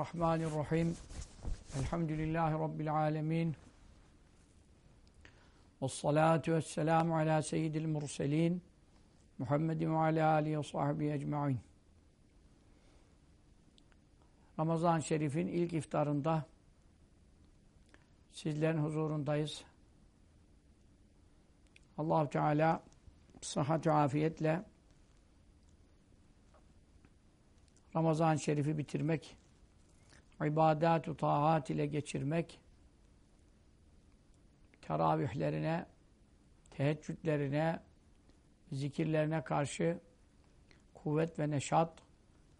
Bismillahirrahmanirrahim. Elhamdülillahi Rabbil alemin. Vessalatu vesselamu ala seyyidil murselin. Muhammedin ve ala alihi ve sahbihi ecma'in. Ramazan-ı Şerif'in ilk iftarında sizlerin huzurundayız. allah Teala sıhhat ve afiyetle Ramazan-ı Şerif'i bitirmek, ibadet-u taat ile geçirmek, teravihlerine, teheccüdlerine, zikirlerine karşı kuvvet ve neşat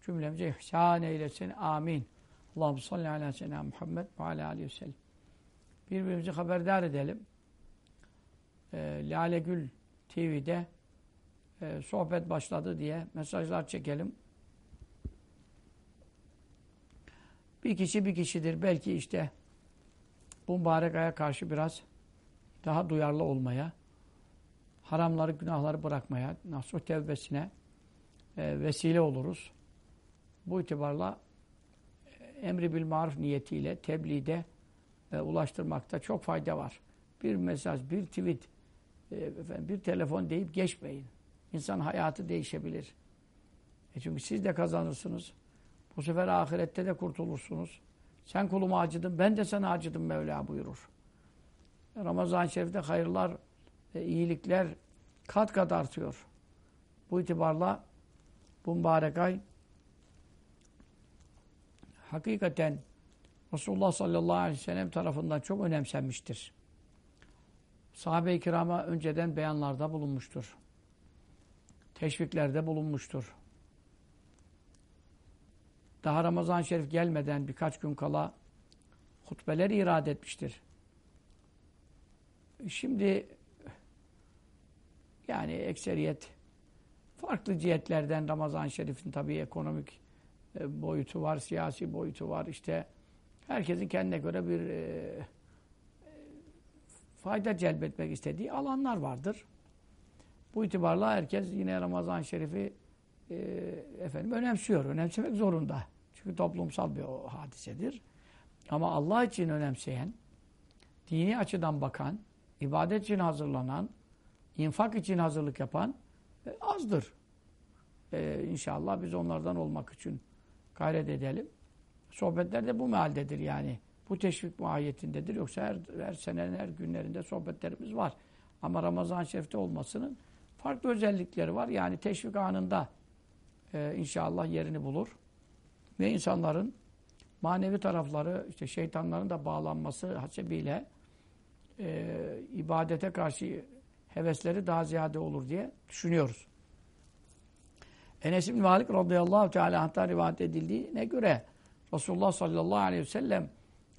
cümlemize ihsan eylesin. Amin. Allahu salli ala seyyidina Muhammed ve ala aleyhi ve sellem. Birbirimizi haberdar edelim. E, Lale Gül TV'de e, sohbet başladı diye mesajlar çekelim. Bir kişi bir kişidir. Belki işte bu mübarek aya karşı biraz daha duyarlı olmaya, haramları, günahları bırakmaya, nasuh tevbesine e, vesile oluruz. Bu itibarla e, emri bil maruf niyetiyle tebliğde e, ulaştırmakta çok fayda var. Bir mesaj, bir tweet, e, efendim, bir telefon deyip geçmeyin. İnsan hayatı değişebilir. E çünkü siz de kazanırsınız. Bu sefer ahirette de kurtulursunuz. Sen kuluma acıdın, ben de sana acıdım Mevla buyurur. Ramazan-ı Şerif'te hayırlar, iyilikler kat kat artıyor. Bu itibarla bu mübarek ay hakikaten Resulullah sallallahu aleyhi ve sellem tarafından çok önemsenmiştir. Sahabe-i kirama önceden beyanlarda bulunmuştur. Teşviklerde bulunmuştur daha Ramazan-ı Şerif gelmeden birkaç gün kala hutbeler irade etmiştir. Şimdi yani ekseriyet farklı cihetlerden Ramazan-ı Şerif'in tabii ekonomik e, boyutu var, siyasi boyutu var. İşte herkesin kendine göre bir e, fayda celbetmek istediği alanlar vardır. Bu itibarla herkes yine Ramazan-ı Şerif'i e, efendim önemsiyor. Önemsemek zorunda. Çünkü toplumsal bir o hadisedir. Ama Allah için önemseyen, dini açıdan bakan, ibadet için hazırlanan, infak için hazırlık yapan e, azdır. E, inşallah biz onlardan olmak için gayret edelim. Sohbetler de bu mealdedir yani. Bu teşvik muayetindedir. Yoksa her, her senenin her günlerinde sohbetlerimiz var. Ama Ramazan-ı Şerif'te olmasının farklı özellikleri var. Yani teşvik anında e, inşallah yerini bulur. Ve insanların manevi tarafları, işte şeytanların da bağlanması hasebiyle e, ibadete karşı hevesleri daha ziyade olur diye düşünüyoruz. Enes İbn Malik radıyallahu teala hatta rivayet edildiğine göre Resulullah sallallahu aleyhi ve sellem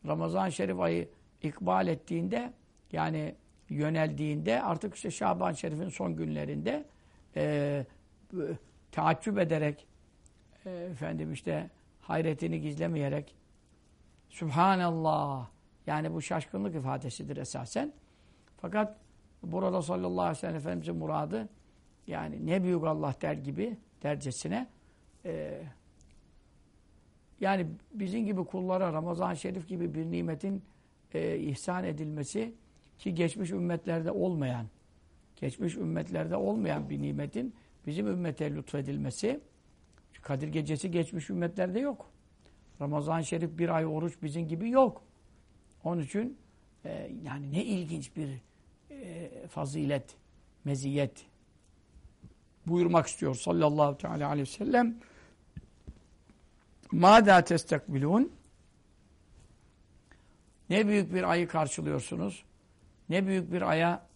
Ramazan-ı Şerif ayı ikbal ettiğinde yani yöneldiğinde artık işte Şaban Şerif'in son günlerinde e, taaccüp ederek e, efendim işte hayretini gizlemeyerek Subhanallah yani bu şaşkınlık ifadesidir esasen. Fakat burada sallallahu aleyhi ve sellem Efendimizin muradı yani ne büyük Allah der gibi dercesine e, yani bizim gibi kullara Ramazan-ı Şerif gibi bir nimetin e, ihsan edilmesi ki geçmiş ümmetlerde olmayan geçmiş ümmetlerde olmayan bir nimetin bizim ümmete lütfedilmesi Kadir gecesi geçmiş ümmetlerde yok. Ramazan-ı Şerif bir ay oruç bizim gibi yok. Onun için e, yani ne ilginç bir e, fazilet, meziyet buyurmak istiyor sallallahu teala aleyhi ve sellem. Mâdâ testekbilûn Ne büyük bir ayı karşılıyorsunuz. Ne büyük bir aya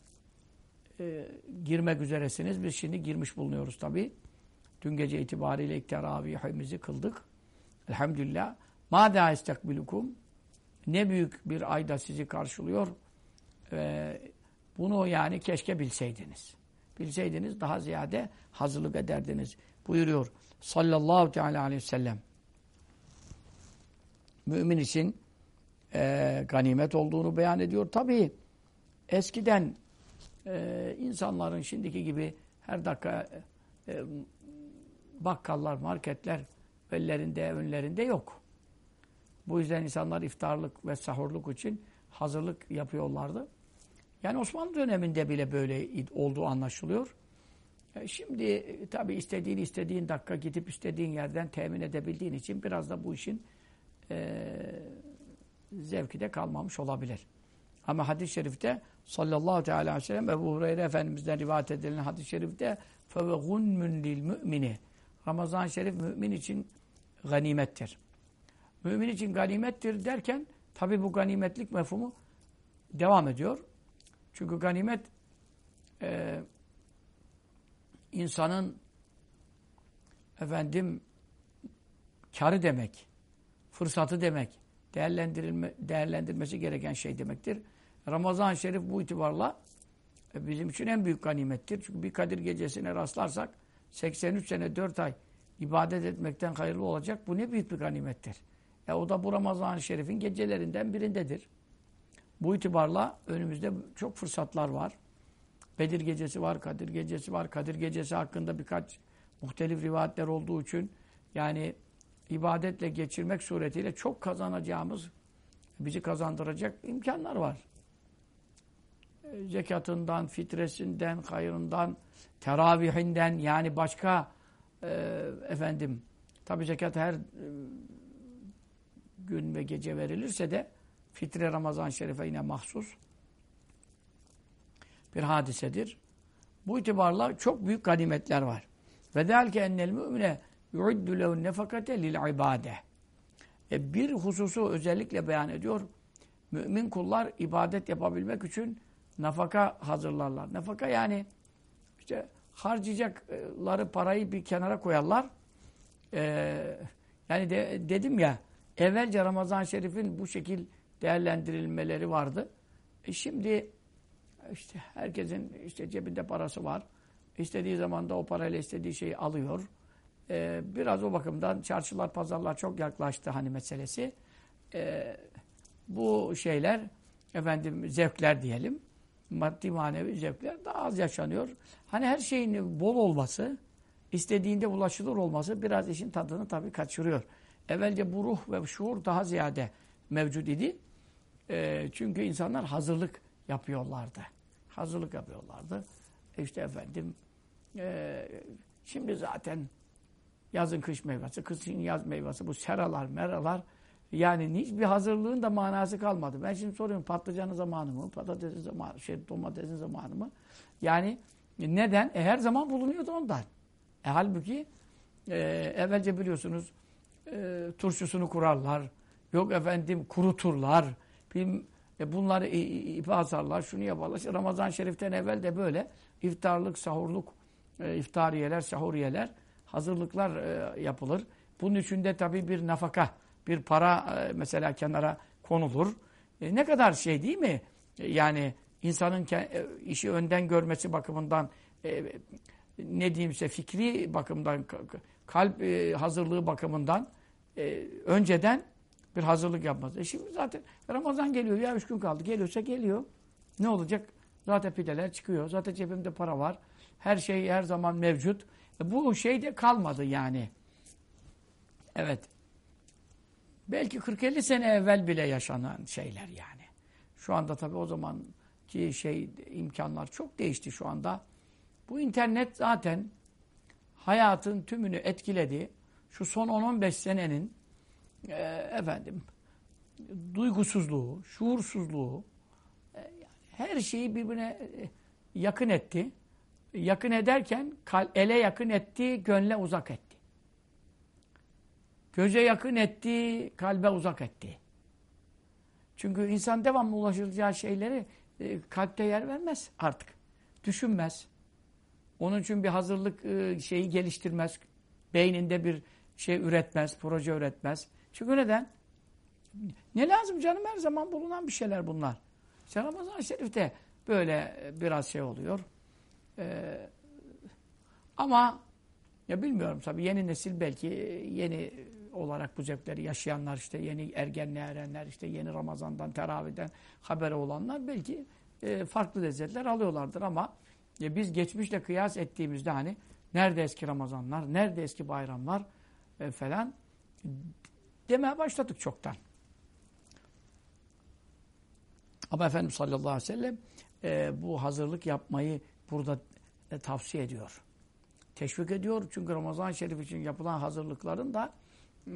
e, girmek üzeresiniz. Biz şimdi girmiş bulunuyoruz tabi. Dün gece itibariyle ilk teravihimizi kıldık. Elhamdülillah. Mâdâ istekbilukum. Ne büyük bir ayda sizi karşılıyor. Ee, bunu yani keşke bilseydiniz. Bilseydiniz daha ziyade hazırlık ederdiniz. Buyuruyor sallallahu teala aleyhi ve sellem. Mümin için e, ganimet olduğunu beyan ediyor. Tabii eskiden e, insanların şimdiki gibi her dakika e, bakkallar, marketler ellerinde, önlerinde yok. Bu yüzden insanlar iftarlık ve sahurluk için hazırlık yapıyorlardı. Yani Osmanlı döneminde bile böyle olduğu anlaşılıyor. E, şimdi e, tabi istediğin istediğin dakika gidip istediğin yerden temin edebildiğin için biraz da bu işin e, zevki de kalmamış olabilir. Ama hadis-i şerifte sallallahu teala aleyhi ve sellem Ebu Hureyre Efendimiz'den rivayet edilen hadis-i şerifte فَوَغُنْمٌ لِلْمُؤْمِنِ Ramazan-ı Şerif mümin için ganimettir. Mümin için ganimettir derken tabi bu ganimetlik mefhumu devam ediyor. Çünkü ganimet e, insanın efendim karı demek, fırsatı demek, değerlendirilme, değerlendirmesi gereken şey demektir. Ramazan-ı Şerif bu itibarla e, bizim için en büyük ganimettir. Çünkü bir Kadir gecesine rastlarsak 83 sene 4 ay ibadet etmekten hayırlı olacak. Bu ne büyük bir ganimettir. E o da bu Ramazan-ı Şerif'in gecelerinden birindedir. Bu itibarla önümüzde çok fırsatlar var. Bedir gecesi var, Kadir gecesi var. Kadir gecesi hakkında birkaç muhtelif rivayetler olduğu için yani ibadetle geçirmek suretiyle çok kazanacağımız, bizi kazandıracak imkanlar var. E, zekatından, fitresinden, hayırından, teravihinden yani başka e, efendim tabi zekat her e, gün ve gece verilirse de fitre Ramazan Şerif'e yine mahsus bir hadisedir. Bu itibarla çok büyük ganimetler var. Ve delke ennel mümine yu'iddu lehu nefakate lil ibade. E bir hususu özellikle beyan ediyor. Mümin kullar ibadet yapabilmek için nafaka hazırlarlar. Nafaka yani işte harcayacakları parayı bir kenara koyarlar. Ee, yani de, dedim ya evvelce Ramazan-ı Şerif'in bu şekil değerlendirilmeleri vardı. E şimdi işte herkesin işte cebinde parası var. İstediği zaman da o parayla istediği şeyi alıyor. Ee, biraz o bakımdan çarşılar, pazarlar çok yaklaştı hani meselesi. Ee, bu şeyler efendim zevkler diyelim. Maddi manevi zevkler daha az yaşanıyor. Hani her şeyin bol olması, istediğinde ulaşılır olması biraz işin tadını tabii kaçırıyor. Evvelce bu ruh ve şuur daha ziyade mevcut idi. E, çünkü insanlar hazırlık yapıyorlardı. Hazırlık yapıyorlardı. İşte efendim e, şimdi zaten yazın kış meyvesi, kışın yaz meyvesi bu seralar, meralar yani hiçbir hazırlığın da manası kalmadı. Ben şimdi soruyorum patlıcanın zamanı mı, patatesin zamanı, şey, domatesin zamanı mı? Yani neden? E, her zaman bulunuyordu ondan. E, halbuki e, evvelce biliyorsunuz e, turşusunu kurarlar. Yok efendim kuruturlar. Bilmem, e bunları ipe asarlar, şunu yaparlar. İşte Ramazan Şerif'ten evvel de böyle iftarlık, sahurluk, e, iftariyeler, sahuriyeler, hazırlıklar e, yapılır. Bunun içinde tabii bir nafaka, bir para e, mesela kenara konulur. E, ne kadar şey değil mi? E, yani insanın e, işi önden görmesi bakımından ne diyeyimse fikri bakımdan, kalp hazırlığı bakımından önceden bir hazırlık yapmaz. E şimdi zaten Ramazan geliyor ya üç gün kaldı. Geliyorsa geliyor. Ne olacak? Zaten pideler çıkıyor. Zaten cebimde para var. Her şey her zaman mevcut. E bu şey de kalmadı yani. Evet. Belki 40-50 sene evvel bile yaşanan şeyler yani. Şu anda tabii o zamanki şey imkanlar çok değişti şu anda. Bu internet zaten hayatın tümünü etkiledi. Şu son 10-15 senenin e, efendim duygusuzluğu, şuursuzluğu e, her şeyi birbirine e, yakın etti. Yakın ederken ele yakın etti, gönle uzak etti. Göze yakın etti, kalbe uzak etti. Çünkü insan devamlı ulaşılacağı şeyleri e, kalpte yer vermez artık. Düşünmez. Onun için bir hazırlık e, şeyi geliştirmez. Beyninde bir şey üretmez, proje üretmez. Çünkü neden? Ne lazım canım her zaman bulunan bir şeyler bunlar. İşte Ramazan-ı Şerif'te böyle biraz şey oluyor. Ee, ama ya bilmiyorum tabii yeni nesil belki yeni olarak bu zevkleri yaşayanlar işte yeni ergenliğe erenler işte yeni Ramazan'dan teravihden haberi olanlar belki e, farklı lezzetler alıyorlardır ama e, biz geçmişle kıyas ettiğimizde hani nerede eski Ramazanlar, nerede eski bayramlar e, falan demeye başladık çoktan. Ama Efendimiz sallallahu aleyhi ve sellem e, bu hazırlık yapmayı burada e, tavsiye ediyor. Teşvik ediyor. Çünkü Ramazan-ı Şerif için yapılan hazırlıkların da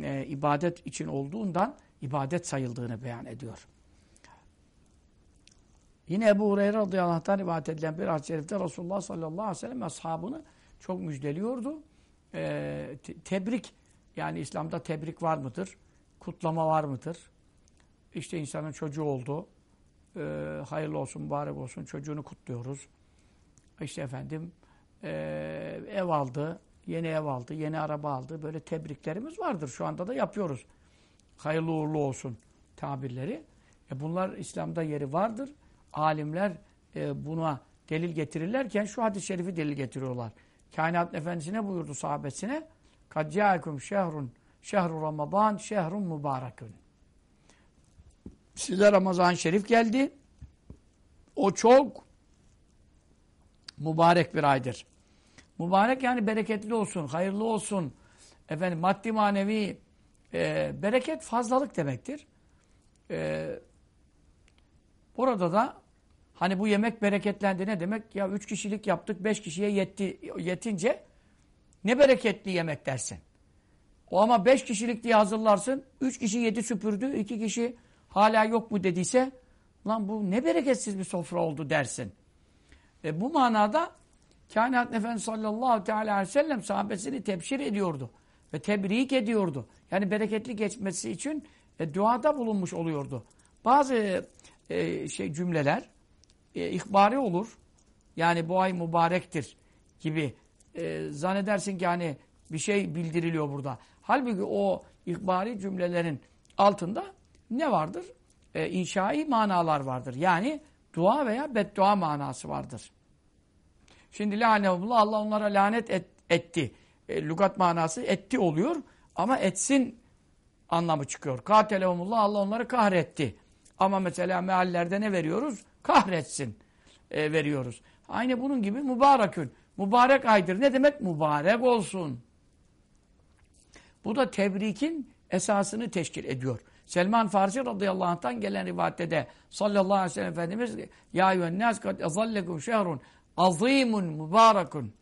e, ibadet için olduğundan ibadet sayıldığını beyan ediyor. Yine Ebu Hureyre radıyallahu anh'tan rivayet edilen bir hadis-i şerifte Resulullah sallallahu aleyhi ve sellem ashabını çok müjdeliyordu. E, te tebrik, yani İslam'da tebrik var mıdır? Kutlama var mıdır? İşte insanın çocuğu oldu. E, hayırlı olsun, mübarek olsun. Çocuğunu kutluyoruz. İşte efendim e, ev aldı, yeni ev aldı, yeni araba aldı. Böyle tebriklerimiz vardır. Şu anda da yapıyoruz. Hayırlı uğurlu olsun tabirleri. E bunlar İslam'da yeri vardır. Alimler e, buna delil getirirlerken şu hadis-i şerifi delil getiriyorlar. Kainat efendisine buyurdu sahabesine. Kad ca'akum şehrun şehru Ramazan şehrun mübarekün. Size Ramazan-ı Şerif geldi. O çok mübarek bir aydır. Mübarek yani bereketli olsun, hayırlı olsun. Efendim maddi manevi e, bereket fazlalık demektir. E, burada da hani bu yemek bereketlendi ne demek? Ya üç kişilik yaptık, beş kişiye yetti, yetince ne bereketli yemek dersin. O ama beş kişilik diye hazırlarsın. Üç kişi yedi süpürdü. iki kişi hala yok mu dediyse lan bu ne bereketsiz bir sofra oldu dersin. E bu manada Kainat Efendimiz sallallahu teala aleyhi ve sellem sahabesini tebşir ediyordu. Ve tebrik ediyordu. Yani bereketli geçmesi için e, duada bulunmuş oluyordu. Bazı e, şey cümleler e, ihbari olur. Yani bu ay mübarektir gibi e, zannedersin ki hani bir şey bildiriliyor burada. Halbuki o ihbari cümlelerin altında ne vardır? E, inşai manalar vardır. Yani dua veya beddua manası vardır. Şimdi lanehullah Allah onlara lanet et, etti. E, lugat manası etti oluyor ama etsin anlamı çıkıyor. Katelehumullah Allah onları kahretti. Ama mesela meallerde ne veriyoruz? Kahretsin e, veriyoruz. Aynı bunun gibi mübarekün. Mübarek aydır. Ne demek? Mübarek olsun. Bu da tebrikin esasını teşkil ediyor. Selman Farsi radıyallahu anh'tan gelen rivayette de sallallahu aleyhi ve sellem Efendimiz Ya yünnâs kad ezallekum şehrun azimun mübarekun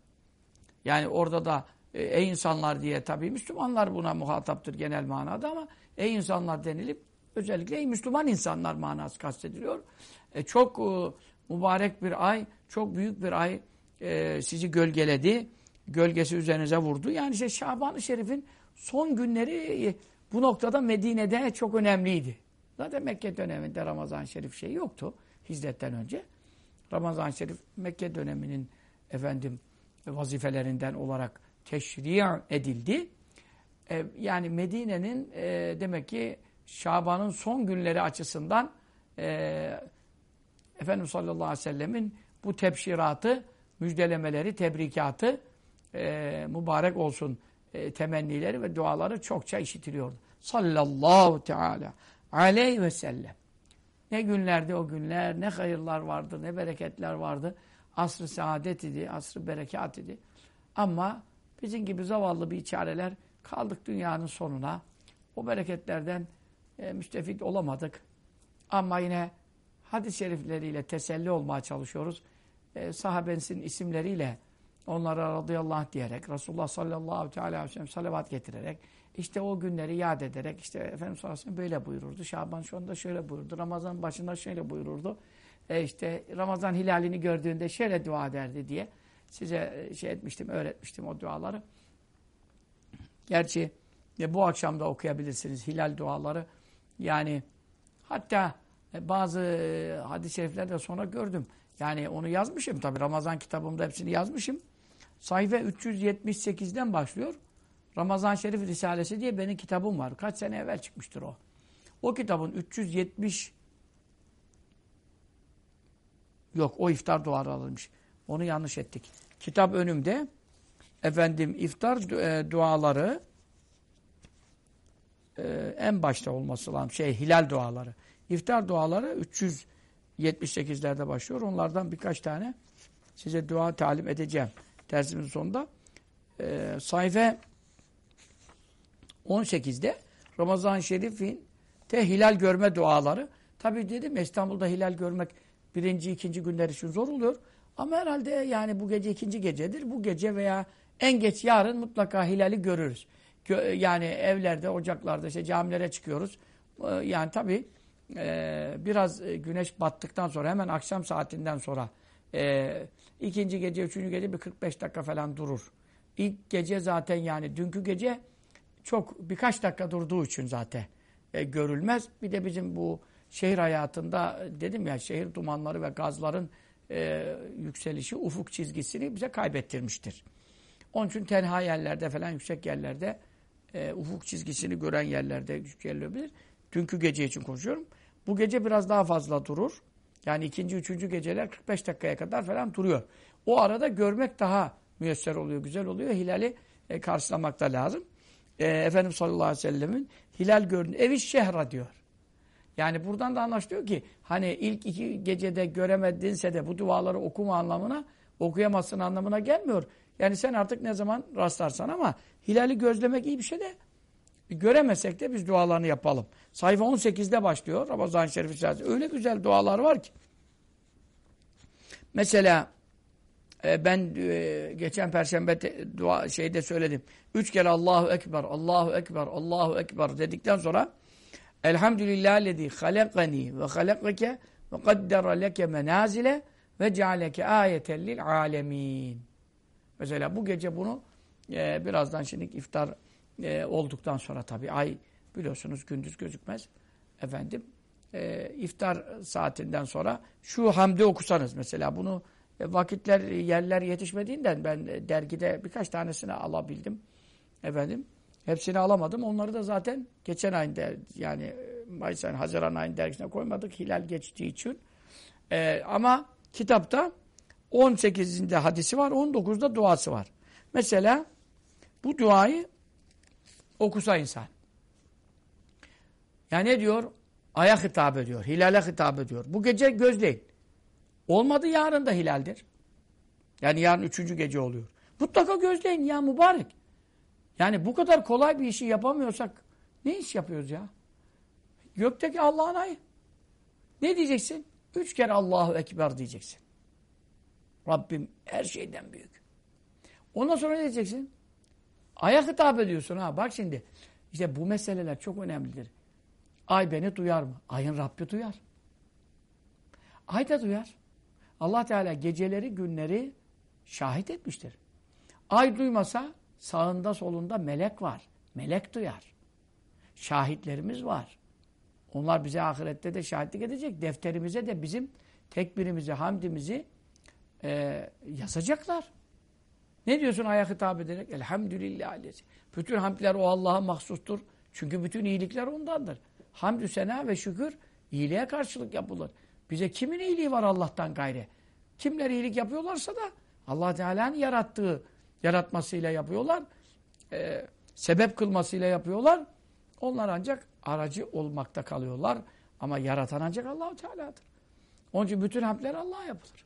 yani orada da e, ey insanlar diye tabii Müslümanlar buna muhataptır genel manada ama ey insanlar denilip özellikle ey Müslüman insanlar manası kastediliyor. E, çok e, mübarek bir ay, çok büyük bir ay e, sizi gölgeledi. Gölgesi üzerinize vurdu. Yani işte Şaban-ı Şerif'in son günleri e, bu noktada Medine'de çok önemliydi. Zaten Mekke döneminde Ramazan-ı Şerif şey yoktu hicretten önce. Ramazan-ı Şerif Mekke döneminin efendim vazifelerinden olarak teşri' edildi. E, yani Medine'nin e, demek ki Şaban'ın son günleri açısından e, Efendimiz sallallahu aleyhi ve sellemin bu tebşiratı, müjdelemeleri, tebrikatı e, mübarek olsun e, temennileri ve duaları çokça işitiliyordu. Sallallahu teala aleyhi ve sellem. Ne günlerdi o günler, ne hayırlar vardı, ne bereketler vardı. Asr-ı saadet idi, asr-ı berekat idi. Ama bizim gibi zavallı bir çareler kaldık dünyanın sonuna. O bereketlerden e, müstefit olamadık. Ama yine hadis-i şerifleriyle teselli olmaya çalışıyoruz. E, sahabensin isimleriyle onlara radıyallahu anh diyerek, Resulullah sallallahu aleyhi ve sellem salavat getirerek, işte o günleri yad ederek, işte Efendimiz sallallahu böyle buyururdu. Şaban şu anda şöyle buyurdu. Ramazan başında şöyle buyururdu. E işte Ramazan hilalini gördüğünde şöyle dua ederdi diye size e, şey etmiştim, öğretmiştim o duaları. Gerçi e, bu akşam da okuyabilirsiniz hilal duaları. Yani hatta e, bazı e, hadis-i şeriflerde sonra gördüm. Yani onu yazmışım tabi Ramazan kitabımda hepsini yazmışım. Sayfa 378'den başlıyor. Ramazan Şerif Risalesi diye benim kitabım var. Kaç sene evvel çıkmıştır o. O kitabın 370 yok o iftar duaları alınmış. Onu yanlış ettik. Kitap önümde. Efendim iftar e, duaları e, en başta olması lazım. Şey hilal duaları. İftar duaları 378'lerde başlıyor. Onlardan birkaç tane size dua talim edeceğim. Dersimizin sonunda. E, sayfa 18'de Ramazan-ı Şerif'in te hilal görme duaları Tabii dedim İstanbul'da hilal görmek birinci, ikinci günler için zor oluyor. Ama herhalde yani bu gece ikinci gecedir. Bu gece veya en geç yarın mutlaka hilali görürüz. Gö yani evlerde, ocaklarda, işte camilere çıkıyoruz. Ee, yani tabii e, biraz güneş battıktan sonra hemen akşam saatinden sonra e, ikinci gece, üçüncü gece bir 45 dakika falan durur. İlk gece zaten yani dünkü gece çok birkaç dakika durduğu için zaten e, görülmez. Bir de bizim bu şehir hayatında dedim ya şehir dumanları ve gazların e, yükselişi ufuk çizgisini bize kaybettirmiştir. Onun için tenha yerlerde falan yüksek yerlerde e, ufuk çizgisini gören yerlerde gelebilir. Dünkü gece için konuşuyorum. Bu gece biraz daha fazla durur. Yani ikinci, üçüncü geceler 45 dakikaya kadar falan duruyor. O arada görmek daha müyesser oluyor, güzel oluyor. Hilali e, karşılamak da lazım. E, Efendimiz sallallahu aleyhi ve sellemin hilal gördüğünde evi şehra diyor. Yani buradan da anlaşılıyor ki hani ilk iki gecede göremedinse de bu duaları okuma anlamına okuyamazsın anlamına gelmiyor. Yani sen artık ne zaman rastlarsan ama hilali gözlemek iyi bir şey de göremesek de biz dualarını yapalım. Sayfa 18'de başlıyor Ramazan-ı Şerif Öyle güzel dualar var ki. Mesela e, ben e, geçen perşembe dua şeyde söyledim. Üç kere Allahu Ekber, Allahu Ekber, Allahu Ekber dedikten sonra Elhamdülillahillezî halakani ve halakake ve kaddera leke menazile ve cealeke ayeten lil alemin. Mesela bu gece bunu e, birazdan şimdi iftar e, olduktan sonra tabii ay biliyorsunuz gündüz gözükmez. Efendim e, iftar saatinden sonra şu hamdi okusanız mesela bunu vakitler yerler yetişmediğinden ben e, dergide birkaç tanesini alabildim. Efendim hepsini alamadım. Onları da zaten geçen ayın yani e, Mayıs ayın Haziran ayın dergisine koymadık hilal geçtiği için. E, ama kitapta 18'inde hadisi var, 19'da duası var. Mesela bu duayı okusa insan. Yani ne diyor? Aya hitap ediyor, hilale hitap ediyor. Bu gece gözleyin. Olmadı yarın da hilaldir. Yani yarın üçüncü gece oluyor. Mutlaka gözleyin ya mübarek. Yani bu kadar kolay bir işi yapamıyorsak ne iş yapıyoruz ya? Gökteki Allah'ın ayı. Ne diyeceksin? Üç kere Allahu Ekber diyeceksin. Rabbim her şeyden büyük. Ondan sonra ne diyeceksin? Aya hitap ediyorsun ha. Bak şimdi. İşte bu meseleler çok önemlidir. Ay beni duyar mı? Ayın Rabbi duyar. Ay da duyar. Allah Teala geceleri, günleri şahit etmiştir. Ay duymasa sağında solunda melek var. Melek duyar. Şahitlerimiz var. Onlar bize ahirette de şahitlik edecek. Defterimize de bizim tekbirimizi, hamdimizi e, yazacaklar. Ne diyorsun aya hitap ederek? Elhamdülillah. Bütün hamdler o Allah'a mahsustur. Çünkü bütün iyilikler ondandır. Hamdü sena ve şükür iyiliğe karşılık yapılır. Bize kimin iyiliği var Allah'tan gayrı? Kimler iyilik yapıyorlarsa da Allah Teala'nın yarattığı, yaratmasıyla yapıyorlar. E, sebep kılmasıyla yapıyorlar. Onlar ancak aracı olmakta kalıyorlar. Ama yaratan ancak allah Teala'dır. Onun için bütün hamdler Allah'a yapılır.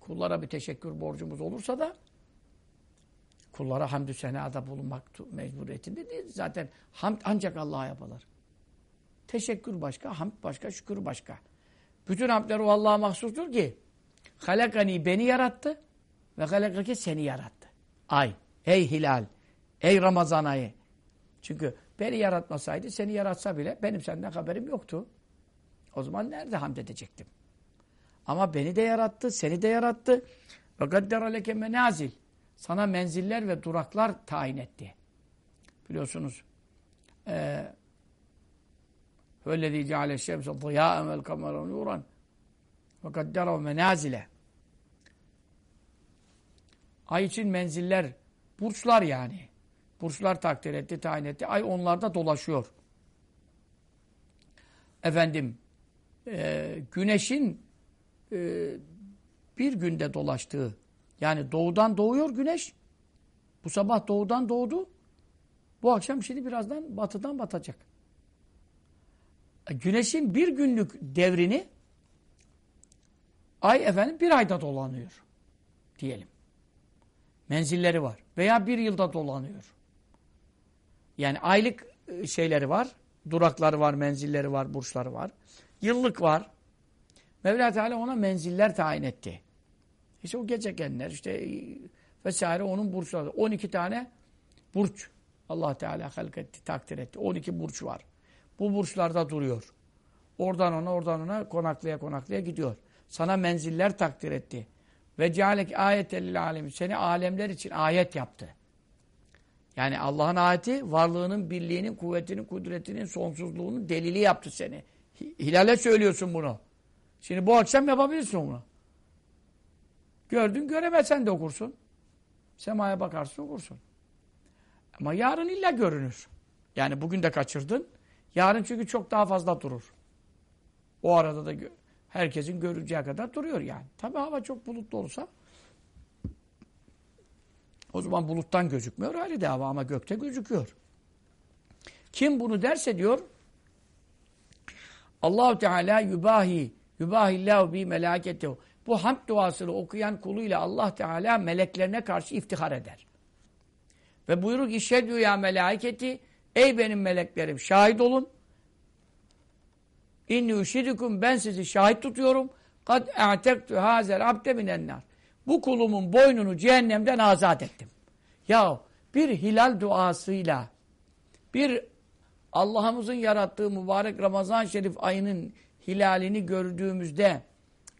Kullara bir teşekkür borcumuz olursa da kullara hamdü senada bulunmak mecburiyetinde değil. Zaten hamd ancak Allah'a yapılır. Teşekkür başka, hamd başka, şükür başka. Bütün hamdler o Allah'a mahsustur ki halakani beni yarattı ve halakaki seni yarattı. Ay, ey hilal, ey Ramazan ayı. Çünkü beni yaratmasaydı seni yaratsa bile benim senden haberim yoktu. O zaman nerede hamd edecektim? Ama beni de yarattı, seni de yarattı. Ve gaddera leke menazil. Sana menziller ve duraklar tayin etti. Biliyorsunuz eee وَالَّذ۪ي جَعَلَ الشَّمْسَ ضِيَاءً وَالْقَمَرَ نُورًا وَقَدَّرَهُ menazile. Ay için menziller, burçlar yani. Burçlar takdir etti, tayin etti. Ay onlarda dolaşıyor. Efendim, e, güneşin e, bir günde dolaştığı, yani doğudan doğuyor güneş. Bu sabah doğudan doğdu. Bu akşam şimdi birazdan batıdan batacak. Güneşin bir günlük devrini ay efendim bir ayda dolanıyor. Diyelim. Menzilleri var. Veya bir yılda dolanıyor. Yani aylık e, şeyleri var. durakları var, menzilleri var, burçları var. Yıllık var. Mevla Teala ona menziller tayin etti. İşte o gezegenler işte vesaire onun burçları. 12 tane burç. Allah Teala halk takdir etti. 12 burç var. Bu burçlarda duruyor. Oradan ona, oradan ona konaklaya konaklaya gidiyor. Sana menziller takdir etti. Ve cealek ayetellil alemi. Seni alemler için ayet yaptı. Yani Allah'ın ayeti varlığının, birliğinin, kuvvetinin, kudretinin, sonsuzluğunun delili yaptı seni. Hilale söylüyorsun bunu. Şimdi bu akşam yapabilirsin bunu. Gördün, göremezsen de okursun. Semaya bakarsın, okursun. Ama yarın illa görünür. Yani bugün de kaçırdın. Yarın çünkü çok daha fazla durur. O arada da herkesin göreceği kadar duruyor yani. Tabi hava çok bulutlu olsa o zaman buluttan gözükmüyor hali de hava ama gökte gözüküyor. Kim bunu derse diyor Allahu Teala yubahi yubahillahu bi melâketehu bu hamd duasını okuyan kuluyla Allah Teala meleklerine karşı iftihar eder. Ve buyruk işhedü ya melâketi ey benim meleklerim şahit olun. İnni üşidikum ben sizi şahit tutuyorum. Kad e'tektu hazel abde minennar. Bu kulumun boynunu cehennemden azat ettim. Ya bir hilal duasıyla bir Allah'ımızın yarattığı mübarek Ramazan Şerif ayının hilalini gördüğümüzde,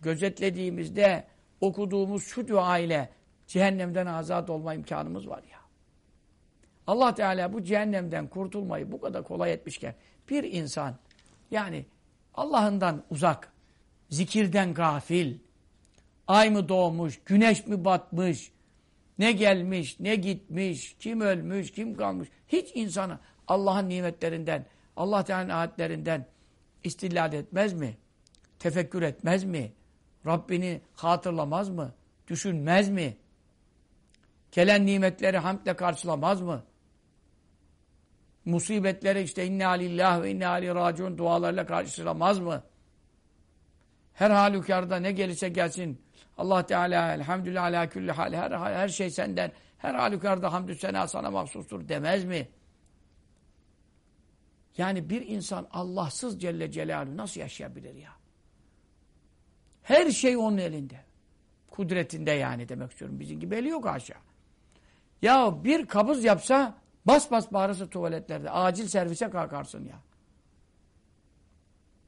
gözetlediğimizde okuduğumuz şu dua ile cehennemden azat olma imkanımız var ya. Allah Teala bu cehennemden kurtulmayı bu kadar kolay etmişken bir insan yani Allah'ından uzak, zikirden gafil, ay mı doğmuş, güneş mi batmış, ne gelmiş, ne gitmiş, kim ölmüş, kim kalmış. Hiç insana Allah'ın nimetlerinden, Allah Teala'nın ayetlerinden istillal etmez mi? Tefekkür etmez mi? Rabbini hatırlamaz mı? Düşünmez mi? Gelen nimetleri hamdle karşılamaz mı? Musibetleri işte inna lillah ve inna aleyhi raciun dualarıyla karşılamaz mı? Her halükarda ne gelirse gelsin Allah Teala elhamdülillah ala külli hal her, her şey senden her halükarda hamdü sena sana mahsustur demez mi? Yani bir insan Allahsız Celle Celaluhu nasıl yaşayabilir ya? Her şey onun elinde. Kudretinde yani demek istiyorum. Bizim gibi eli yok aşağı. Ya bir kabız yapsa bas bas bağırırsa tuvaletlerde. Acil servise kalkarsın ya.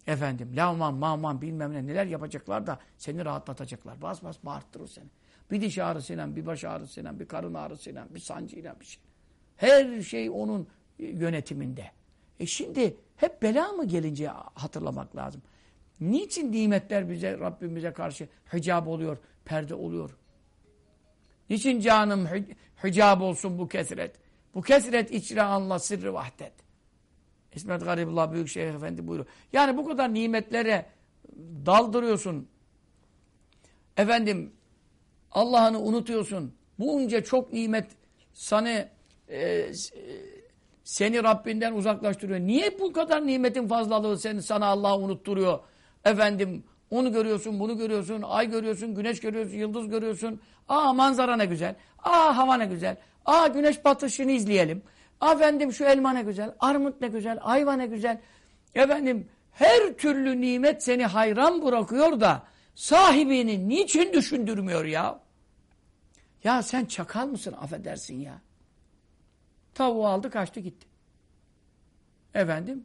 Efendim lavman maman bilmem ne neler yapacaklar da seni rahatlatacaklar. Bas bas bağırttırır seni. Bir diş ağrısıyla, bir baş ağrısıyla, bir karın ağrısıyla, bir sancıyla bir şey. Her şey onun yönetiminde. E şimdi hep bela mı gelince hatırlamak lazım. Niçin nimetler bize, Rabbimize karşı hicab oluyor, perde oluyor? Niçin canım hicab olsun bu kesret? Bu kesret içre anla sırrı vahdet. İsmet Garibullah Büyükşehir Efendi buyuruyor. Yani bu kadar nimetlere daldırıyorsun. Efendim Allah'ını unutuyorsun. Bunca çok nimet sana e, seni Rabbinden uzaklaştırıyor. Niye bu kadar nimetin fazlalığı seni sana Allah'ı unutturuyor? Efendim onu görüyorsun, bunu görüyorsun, ay görüyorsun, güneş görüyorsun, yıldız görüyorsun. Aa manzara ne güzel. Aa hava ne güzel. Aa güneş batışını izleyelim. Efendim şu elma ne güzel, armut ne güzel, ayva ne güzel. Efendim her türlü nimet seni hayran bırakıyor da sahibini niçin düşündürmüyor ya? Ya sen çakal mısın affedersin ya? Tavuğu aldı kaçtı gitti. Efendim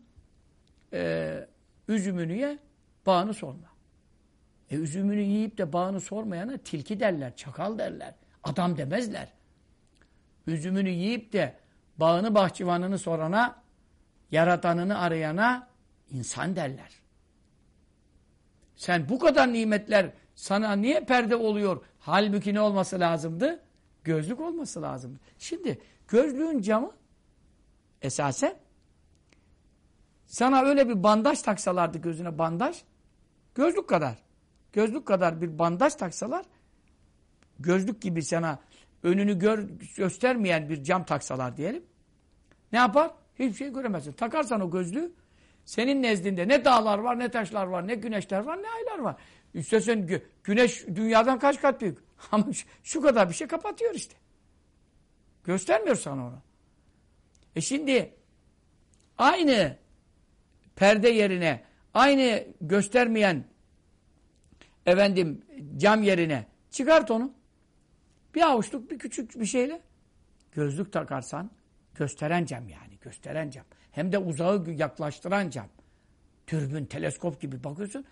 e, üzümünü ye bağını sorma. E, üzümünü yiyip de bağını sormayana tilki derler, çakal derler. Adam demezler. Üzümünü yiyip de bağını bahçıvanını sorana, yaratanını arayana insan derler. Sen bu kadar nimetler sana niye perde oluyor? Halbuki ne olması lazımdı? Gözlük olması lazımdı. Şimdi gözlüğün camı esasen sana öyle bir bandaj taksalardı gözüne bandaj, gözlük kadar. Gözlük kadar bir bandaj taksalar, gözlük gibi sana önünü gör, göstermeyen bir cam taksalar diyelim. Ne yapar? Hiçbir şey göremezsin. Takarsan o gözlüğü senin nezdinde ne dağlar var, ne taşlar var, ne güneşler var, ne aylar var. İstersen gü güneş dünyadan kaç kat büyük. Ama şu kadar bir şey kapatıyor işte. Göstermiyor sana onu. E şimdi aynı perde yerine aynı göstermeyen efendim cam yerine çıkart onu. Bir avuçluk bir küçük bir şeyle gözlük takarsan gösteren cam yani gösteren cam. Hem de uzağı yaklaştıran cam. Türbün, teleskop gibi bakıyorsun.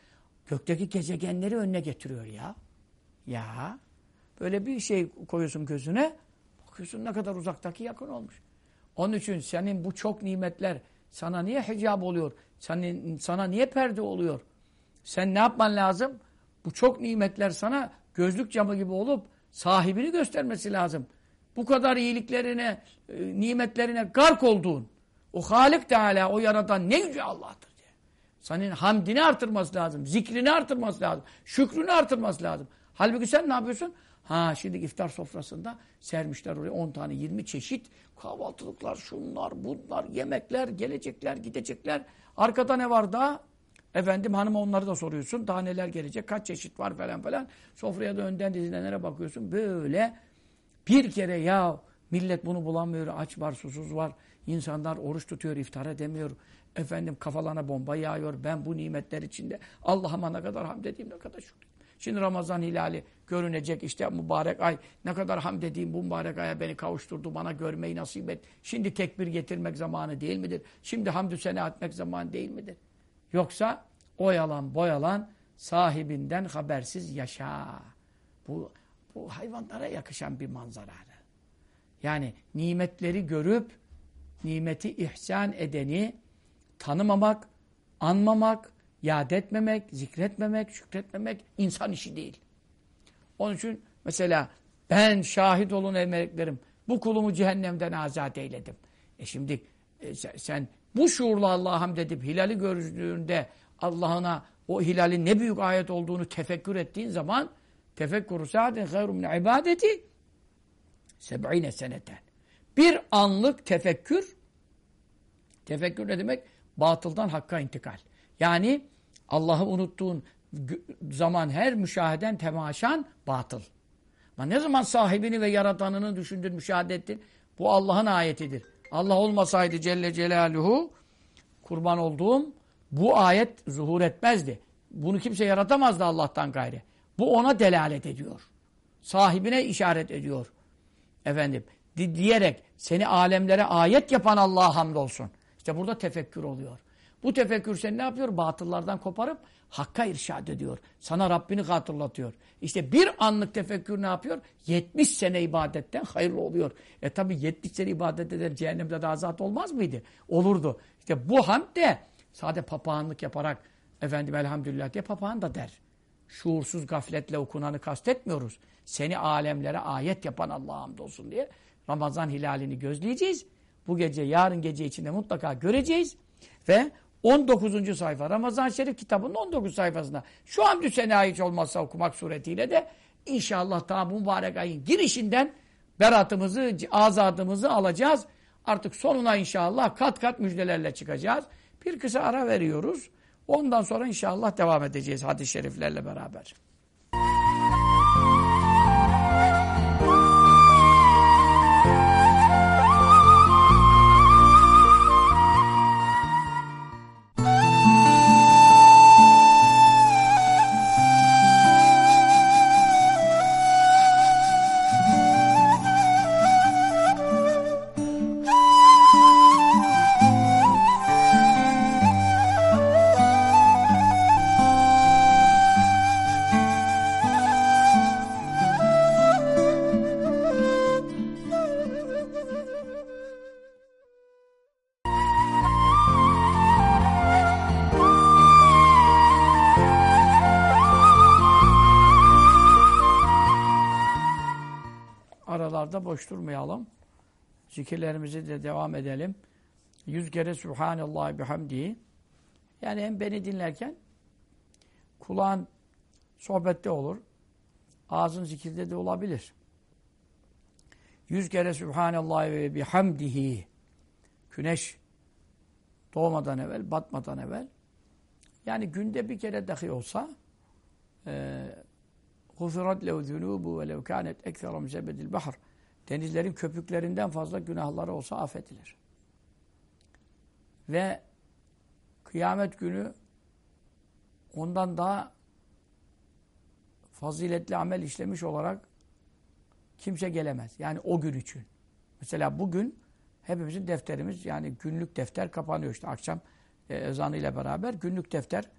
Gökteki gezegenleri önüne getiriyor ya. Ya. Böyle bir şey koyuyorsun gözüne. Bakıyorsun ne kadar uzaktaki yakın olmuş. Onun için senin bu çok nimetler sana niye hicab oluyor? Senin, sana niye perde oluyor? Sen ne yapman lazım? Bu çok nimetler sana gözlük camı gibi olup sahibini göstermesi lazım. Bu kadar iyiliklerine, e, nimetlerine gark olduğun, o Halik Teala, o yaratan ne yüce Allah'tır diye. Senin hamdini artırması lazım, zikrini artırması lazım, şükrünü artırması lazım. Halbuki sen ne yapıyorsun? Ha şimdi iftar sofrasında sermişler oraya 10 tane 20 çeşit kahvaltılıklar, şunlar, bunlar, yemekler, gelecekler, gidecekler. Arkada ne var daha? Efendim hanım onları da soruyorsun. Daha neler gelecek, kaç çeşit var falan falan. Sofraya da önden dizilenlere bakıyorsun. Böyle bir kere ya millet bunu bulamıyor, aç var, susuz var. İnsanlar oruç tutuyor, iftar edemiyor. Efendim kafalarına bomba yağıyor. Ben bu nimetler içinde Allah'ıma ne kadar hamd edeyim, ne kadar şükür. Şimdi Ramazan hilali görünecek işte mübarek ay. Ne kadar hamd edeyim bu mübarek aya beni kavuşturdu, bana görmeyi nasip et. Şimdi tekbir getirmek zamanı değil midir? Şimdi hamdü sena etmek zamanı değil midir? Yoksa oyalan boyalan sahibinden habersiz yaşa. Bu, bu hayvanlara yakışan bir manzara. Yani nimetleri görüp nimeti ihsan edeni tanımamak, anmamak, yad etmemek, zikretmemek, şükretmemek insan işi değil. Onun için mesela ben şahit olun ey bu kulumu cehennemden azat eyledim. E şimdi e, sen bu şuurla Allah'a hamd edip hilali gördüğünde Allah'ına o hilalin ne büyük ayet olduğunu tefekkür ettiğin zaman tefekkürü saatin hayrun min ibadeti seb'ine seneten. Bir anlık tefekkür tefekkür ne demek? Batıldan hakka intikal. Yani Allah'ı unuttuğun zaman her müşaheden temaşan batıl. Ama ne zaman sahibini ve yaratanını düşündün, müşahede ettin? Bu Allah'ın ayetidir. Allah olmasaydı Celle Celaluhu kurban olduğum bu ayet zuhur etmezdi. Bunu kimse yaratamazdı Allah'tan gayri. Bu ona delalet ediyor. Sahibine işaret ediyor. Efendim diyerek seni alemlere ayet yapan Allah'a hamdolsun. İşte burada tefekkür oluyor. Bu tefekkür seni ne yapıyor? Batıllardan koparıp hakka irşad ediyor. Sana Rabbini hatırlatıyor. İşte bir anlık tefekkür ne yapıyor? 70 sene ibadetten hayırlı oluyor. E tabi 70 sene ibadet eder cehennemde de azat olmaz mıydı? Olurdu. İşte bu hamd de sade papağanlık yaparak efendim elhamdülillah diye papağan da der. Şuursuz gafletle okunanı kastetmiyoruz. Seni alemlere ayet yapan Allah'a hamdolsun diye Ramazan hilalini gözleyeceğiz. Bu gece yarın gece içinde mutlaka göreceğiz. Ve 19. sayfa Ramazan Şerif kitabının 19 sayfasında şu hamdü sena hiç olmazsa okumak suretiyle de inşallah ta mübarek ayın girişinden beratımızı, azadımızı alacağız. Artık sonuna inşallah kat kat müjdelerle çıkacağız. Bir kısa ara veriyoruz. Ondan sonra inşallah devam edeceğiz hadis-i şeriflerle beraber. aralarda boş durmayalım. Zikirlerimizi de devam edelim. Yüz kere Subhanallah bihamdihi. Yani hem beni dinlerken kulağın sohbette olur. Ağzın zikirde de olabilir. Yüz kere Subhanallah ve bihamdihi. Güneş doğmadan evvel, batmadan evvel. Yani günde bir kere dahi olsa e, غُفِرَتْ لَوْ ذُنُوبُ وَلَوْ كَانَتْ اَكْثَرَ مْزَبَدِ الْبَحْرِ denizlerin köpüklerinden fazla günahları olsa affedilir. Ve kıyamet günü ondan daha faziletli amel işlemiş olarak kimse gelemez. Yani o gün için. Mesela bugün hepimizin defterimiz yani günlük defter kapanıyor işte akşam e, ezanıyla beraber günlük defter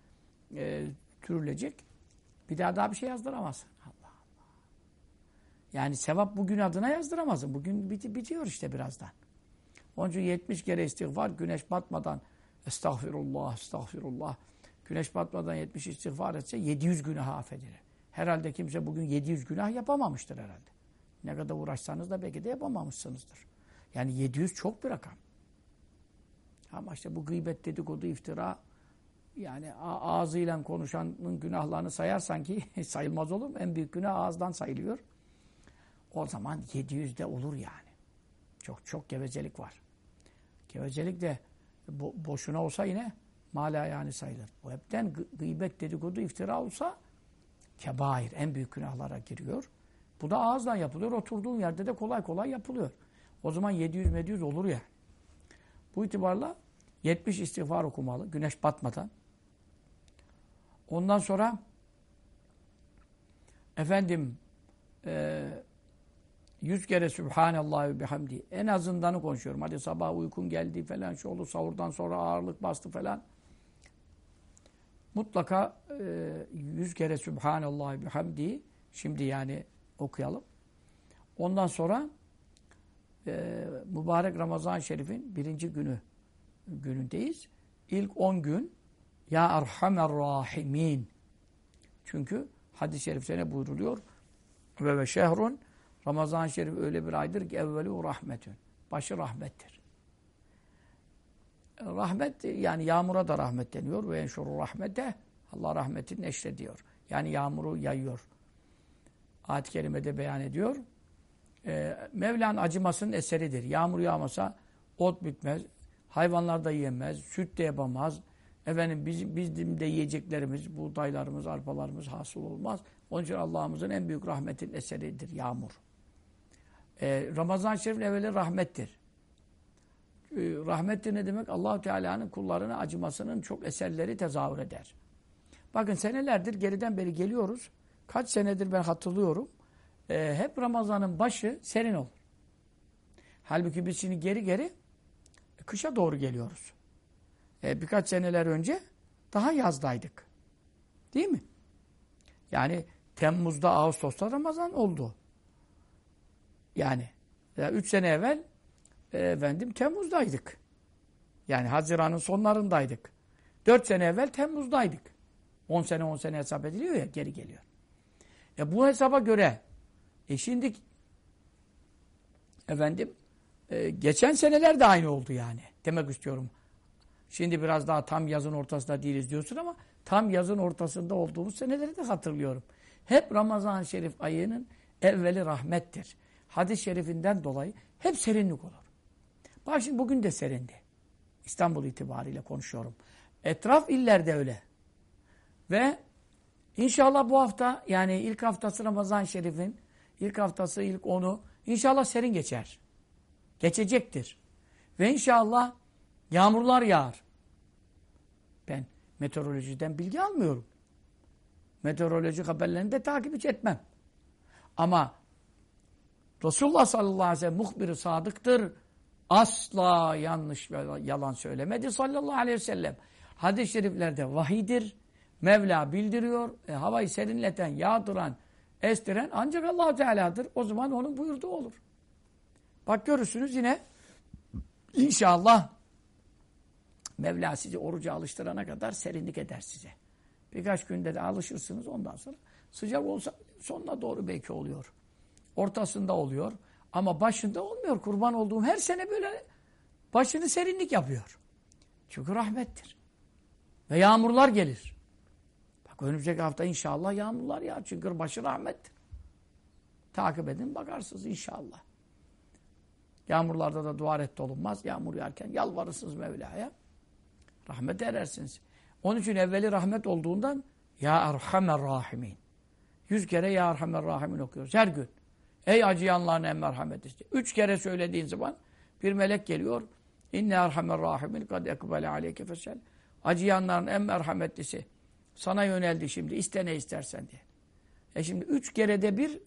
e, türülecek. Bir daha daha bir şey yazdıramazsın. Yani sevap bugün adına yazdıramazsın. Bugün biti, bitiyor işte birazdan. Onun için 70 kere istiğfar güneş batmadan estağfirullah, estağfirullah. Güneş batmadan 70 istiğfar etse 700 günah affedilir. Herhalde kimse bugün 700 günah yapamamıştır herhalde. Ne kadar uğraşsanız da belki de yapamamışsınızdır. Yani 700 çok bir rakam. Ama işte bu gıybet, dedikodu, iftira yani ağzıyla konuşanın günahlarını sayarsan ki sayılmaz olur mu? En büyük günah ağızdan sayılıyor. O zaman 700'de olur yani. Çok çok gevezelik var. Gevezelik de bo boşuna olsa yine mala yani sayılır. Bu hepten gıybet, dedikodu, iftira olsa kebair, en büyük günahlara giriyor. Bu da ağızdan yapılıyor. Oturduğun yerde de kolay kolay yapılıyor. O zaman 700 700 olur ya. Bu itibarla 70 istiğfar okumalı. Güneş batmadan. Ondan sonra efendim e, 100 kere Sübhanallah ve bihamdi. En azındanı konuşuyorum. Hadi sabah uykun geldi falan şu oldu. Sahurdan sonra ağırlık bastı falan. Mutlaka e, 100 kere Sübhanallah ve bihamdi. Şimdi yani okuyalım. Ondan sonra e, mübarek Ramazan-ı Şerif'in birinci günü günündeyiz. İlk 10 gün Ya Erhamer Rahimin çünkü hadis-i şerifte ne buyruluyor? Ve ve şehrun Ramazan-ı Şerif öyle bir aydır ki evvelu rahmetün. Başı rahmettir. Rahmet yani yağmura da rahmet deniyor. Ve enşuru rahmete Allah rahmetini neşrediyor. Yani yağmuru yayıyor. Ayet-i Kerime'de beyan ediyor. Ee, Mevla'nın acımasının eseridir. Yağmur yağmasa ot bitmez, hayvanlar da yiyemez, süt de yapamaz. Efendim bizim, bizim de yiyeceklerimiz, buğdaylarımız, arpalarımız hasıl olmaz. Onun için Allah'ımızın en büyük rahmetin eseridir yağmur. Ee, Ramazan-ı Şerif'in evveli rahmettir. Ee, rahmettir ne demek? Allahu Teala'nın kullarına acımasının çok eserleri tezahür eder. Bakın senelerdir geriden beri geliyoruz. Kaç senedir ben hatırlıyorum. E, hep Ramazan'ın başı serin olur. Halbuki biz şimdi geri geri kışa doğru geliyoruz. E, birkaç seneler önce daha yazdaydık. Değil mi? Yani Temmuz'da, Ağustos'ta Ramazan oldu. Yani ya üç sene evvel e, efendim Temmuz'daydık. Yani Haziran'ın sonlarındaydık. Dört sene evvel Temmuz'daydık. On sene on sene hesap ediliyor ya geri geliyor. E bu hesaba göre e şimdi efendim e, geçen seneler de aynı oldu yani. Demek istiyorum. Şimdi biraz daha tam yazın ortasında değiliz diyorsun ama tam yazın ortasında olduğumuz seneleri de hatırlıyorum. Hep Ramazan-ı Şerif ayının evveli rahmettir. Hadis-i şerifinden dolayı hep serinlik olur. Bak şimdi bugün de serindi. İstanbul itibariyle konuşuyorum. Etraf illerde öyle. Ve inşallah bu hafta yani ilk haftası Ramazan-ı Şerif'in ilk haftası ilk onu inşallah serin geçer. Geçecektir. Ve inşallah yağmurlar yağar. Ben meteorolojiden bilgi almıyorum. Meteoroloji haberlerini de takip hiç etmem. Ama Resulullah sallallahu aleyhi ve sellem muhbir sadıktır. Asla yanlış yalan söylemedi sallallahu aleyhi ve sellem. Hadis-i şeriflerde vahidir. Mevla bildiriyor. E, havayı serinleten, yağdıran, estiren ancak allah Teala'dır. O zaman onun buyurduğu olur. Bak görürsünüz yine inşallah Mevla sizi oruca alıştırana kadar serinlik eder size. Birkaç günde de alışırsınız ondan sonra sıcak olsa sonuna doğru belki oluyor. Ortasında oluyor. Ama başında olmuyor. Kurban olduğum her sene böyle başını serinlik yapıyor. Çünkü rahmettir. Ve yağmurlar gelir. Bak önümüzdeki hafta inşallah yağmurlar ya. Çünkü başı rahmettir. Takip edin bakarsınız inşallah. Yağmurlarda da dua et olunmaz. Yağmur yağarken yalvarırsınız Mevla'ya. Rahmet erersiniz. Onun için evveli rahmet olduğundan Ya Erhamer Rahimin. Yüz kere Ya Erhamer Rahimin okuyoruz her gün. Ey acıyanların en merhametlisi. Üç kere söylediğin zaman bir melek geliyor. İnne Erhamer Rahimin kad ekbele aleyke fesel. Acıyanların en merhametlisi. Sana yöneldi şimdi. İste ne istersen diye. E şimdi üç kerede bir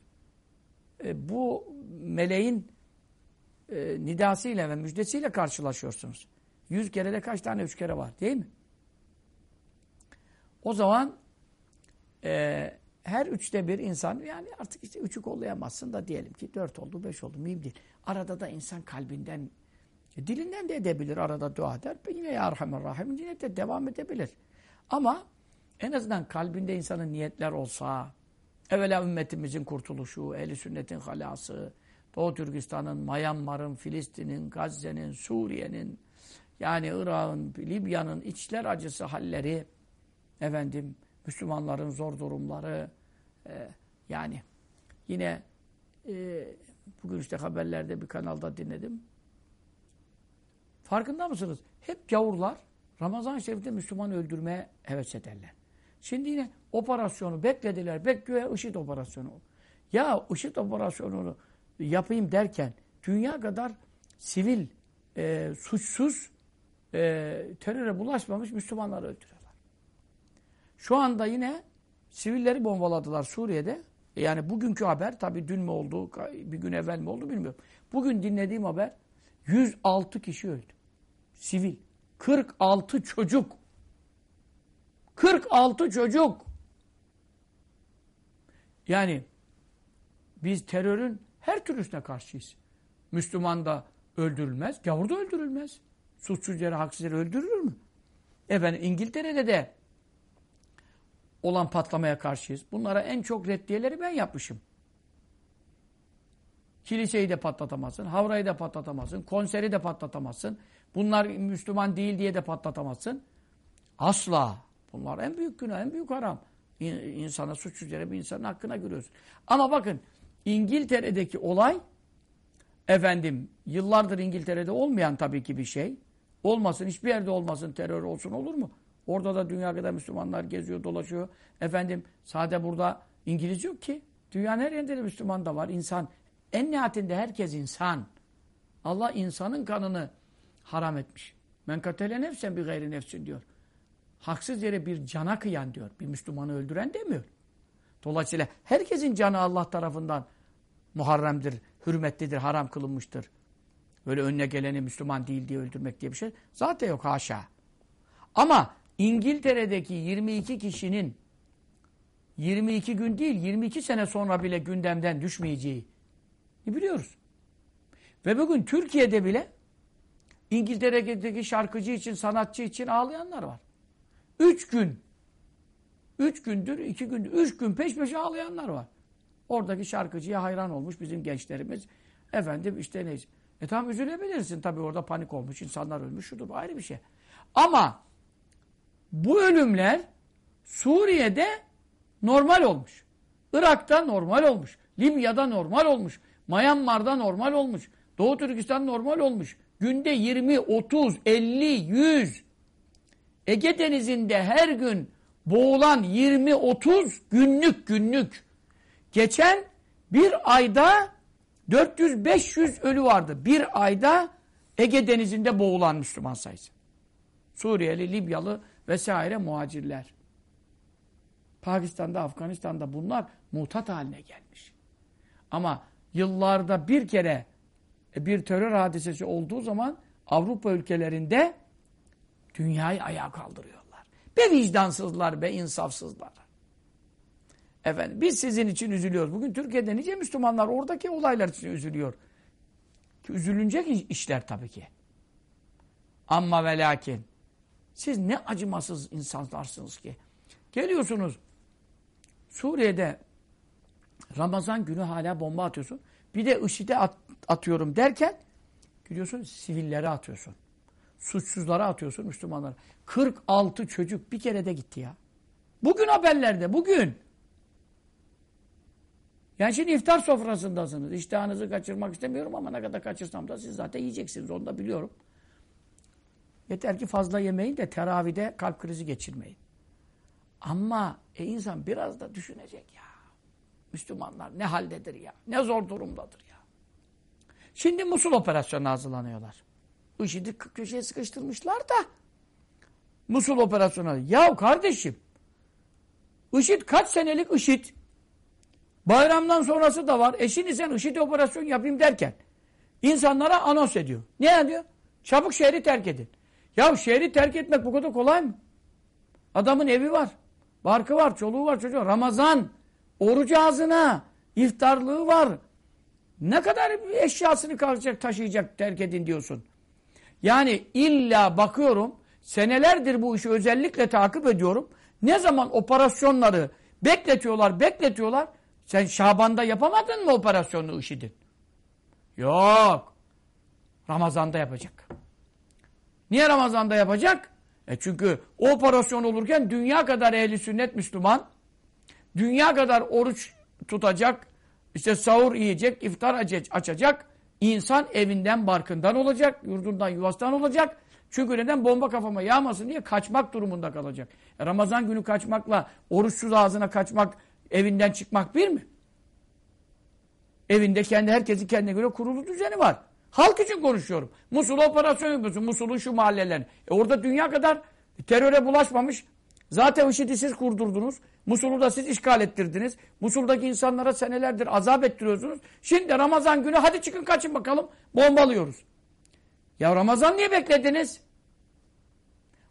e, bu meleğin e, nidasıyla ve müjdesiyle karşılaşıyorsunuz. Yüz kerede kaç tane üç kere var değil mi? O zaman e, her üçte bir insan yani artık işte üçü kollayamazsın da diyelim ki dört oldu, beş oldu, mühim değil. Arada da insan kalbinden, dilinden de edebilir, arada dua eder. Yine ya Rahman Rahim yine de devam edebilir. Ama en azından kalbinde insanın niyetler olsa, evvela ümmetimizin kurtuluşu, ehli sünnetin halası, Doğu Türkistan'ın, Myanmar'ın, Filistin'in, Gazze'nin, Suriye'nin, yani Irak'ın, Libya'nın içler acısı halleri, efendim, Müslümanların zor durumları, e, yani yine e, bugün işte haberlerde bir kanalda dinledim. Farkında mısınız? Hep gavurlar Ramazan Şerif'te Müslüman öldürmeye heves ederler. Şimdi yine operasyonu beklediler. Bekliyor IŞİD operasyonu. Ya IŞİD operasyonunu yapayım derken dünya kadar sivil, e, suçsuz, e, teröre bulaşmamış Müslümanları öldürüyorlar. Şu anda yine sivilleri bombaladılar Suriye'de. Yani bugünkü haber, tabii dün mü oldu, bir gün evvel mi oldu bilmiyorum. Bugün dinlediğim haber 106 kişi öldü. Sivil. 46 çocuk. 46 çocuk. Yani biz terörün her türlüsüne karşıyız. Müslüman da öldürülmez, gavur da öldürülmez. Suçsuz yere, haksız yere öldürülür mü? Efendim İngiltere'de de olan patlamaya karşıyız. Bunlara en çok reddiyeleri ben yapmışım. Kiliseyi de patlatamazsın, havrayı da patlatamazsın, konseri de patlatamazsın. Bunlar Müslüman değil diye de patlatamazsın. Asla. Bunlar en büyük günah, en büyük haram. İnsana suçsuz yere bir insanın hakkına giriyorsun. Ama bakın İngiltere'deki olay efendim yıllardır İngiltere'de olmayan tabii ki bir şey. Olmasın, hiçbir yerde olmasın, terör olsun olur mu? Orada da dünya kadar Müslümanlar geziyor, dolaşıyor. Efendim sade burada İngiliz yok ki. Dünyanın her yerinde de Müslüman da var. İnsan. En nihayetinde herkes insan. Allah insanın kanını haram etmiş. Men katele nefsen bir gayri nefsin diyor. Haksız yere bir cana kıyan diyor. Bir Müslümanı öldüren demiyor. Dolayısıyla herkesin canı Allah tarafından muharremdir, hürmetlidir, haram kılınmıştır. Böyle önüne geleni Müslüman değil diye öldürmek diye bir şey zaten yok haşa. Ama İngiltere'deki 22 kişinin 22 gün değil 22 sene sonra bile gündemden düşmeyeceği biliyoruz. Ve bugün Türkiye'de bile İngiltere'deki şarkıcı için, sanatçı için ağlayanlar var. Üç gün, üç gündür, iki gündür, üç gün peş peşe ağlayanlar var. Oradaki şarkıcıya hayran olmuş bizim gençlerimiz. Efendim işte neyse. E tamam üzülebilirsin. Tabii orada panik olmuş, insanlar ölmüş, şudur ayrı bir şey. Ama bu ölümler Suriye'de normal olmuş. Irak'ta normal olmuş. Libya'da normal olmuş. Myanmar'da normal olmuş. Doğu Türkistan normal olmuş. Günde 20, 30, 50, 100. Ege Denizi'nde her gün boğulan 20, 30 günlük günlük. Geçen bir ayda 400-500 ölü vardı. Bir ayda Ege Denizi'nde boğulan Müslüman sayısı. Suriyeli, Libyalı vesaire muhacirler. Pakistan'da, Afganistan'da bunlar mutat haline gelmiş. Ama yıllarda bir kere e, bir terör hadisesi olduğu zaman Avrupa ülkelerinde dünyayı ayağa kaldırıyorlar. Be vicdansızlar, be insafsızlar. Efendim biz sizin için üzülüyoruz. Bugün Türkiye'de nice Müslümanlar oradaki olaylar için üzülüyor. Üzülünecek işler tabii ki. Amma ve lakin siz ne acımasız insanlarsınız ki. Geliyorsunuz Suriye'de Ramazan günü hala bomba atıyorsun. Bir de IŞİD'e at, atıyorum derken gidiyorsun sivillere atıyorsun. Suçsuzlara atıyorsun Müslümanlara. 46 çocuk bir kere de gitti ya. Bugün haberlerde bugün. Yani şimdi iftar sofrasındasınız. İştahınızı kaçırmak istemiyorum ama ne kadar kaçırsam da siz zaten yiyeceksiniz. Onu da biliyorum. Yeter ki fazla yemeyin de teravide kalp krizi geçirmeyin. Ama e insan biraz da düşünecek ya. Müslümanlar ne haldedir ya. Ne zor durumdadır ya. Şimdi Musul operasyonu hazırlanıyorlar. IŞİD'i köşeye sıkıştırmışlar da Musul operasyonu. Ya kardeşim IŞİD kaç senelik IŞİD? Bayramdan sonrası da var. E şimdi sen IŞİD operasyon yapayım derken insanlara anons ediyor. Ne diyor? Çabuk şehri terk edin. Ya şehri terk etmek bu kadar kolay mı? Adamın evi var. Barkı var, çoluğu var, çocuğu. Ramazan, oruç ağzına, iftarlığı var. Ne kadar eşyasını kalacak, taşıyacak, terk edin diyorsun. Yani illa bakıyorum, senelerdir bu işi özellikle takip ediyorum. Ne zaman operasyonları bekletiyorlar, bekletiyorlar. Sen Şaban'da yapamadın mı operasyonu IŞİD'in? Yok. Ramazan'da yapacak. Niye Ramazan'da yapacak? E çünkü o operasyon olurken dünya kadar ehli sünnet Müslüman, dünya kadar oruç tutacak, işte sahur yiyecek, iftar açacak, insan evinden, barkından olacak, yurdundan, yuvasından olacak. Çünkü neden? Bomba kafama yağmasın diye kaçmak durumunda kalacak. E Ramazan günü kaçmakla oruçsuz ağzına kaçmak, evinden çıkmak bir mi? Evinde kendi herkesin kendine göre kurulu düzeni var. Halk için konuşuyorum. Musul'a operasyon yapıyorsun. Musul'un şu mahallelerine. E orada dünya kadar teröre bulaşmamış. Zaten IŞİD'i siz kurdurdunuz. Musul'u da siz işgal ettirdiniz. Musul'daki insanlara senelerdir azap ettiriyorsunuz. Şimdi Ramazan günü hadi çıkın kaçın bakalım bombalıyoruz. Ya Ramazan niye beklediniz?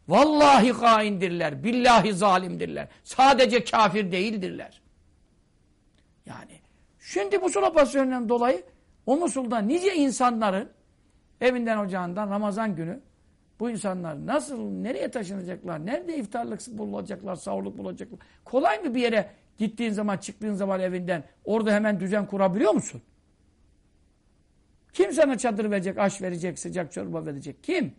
Vallahi haindirler. Billahi zalimdirler. Sadece kafir değildirler. Yani şimdi Musul operasyonundan dolayı o Musul'da nice insanların evinden ocağından Ramazan günü bu insanlar nasıl, nereye taşınacaklar, nerede iftarlık bulacaklar, sahurluk bulacaklar? Kolay mı bir yere gittiğin zaman, çıktığın zaman evinden orada hemen düzen kurabiliyor musun? Kim sana çadır verecek, aş verecek, sıcak çorba verecek? Kim?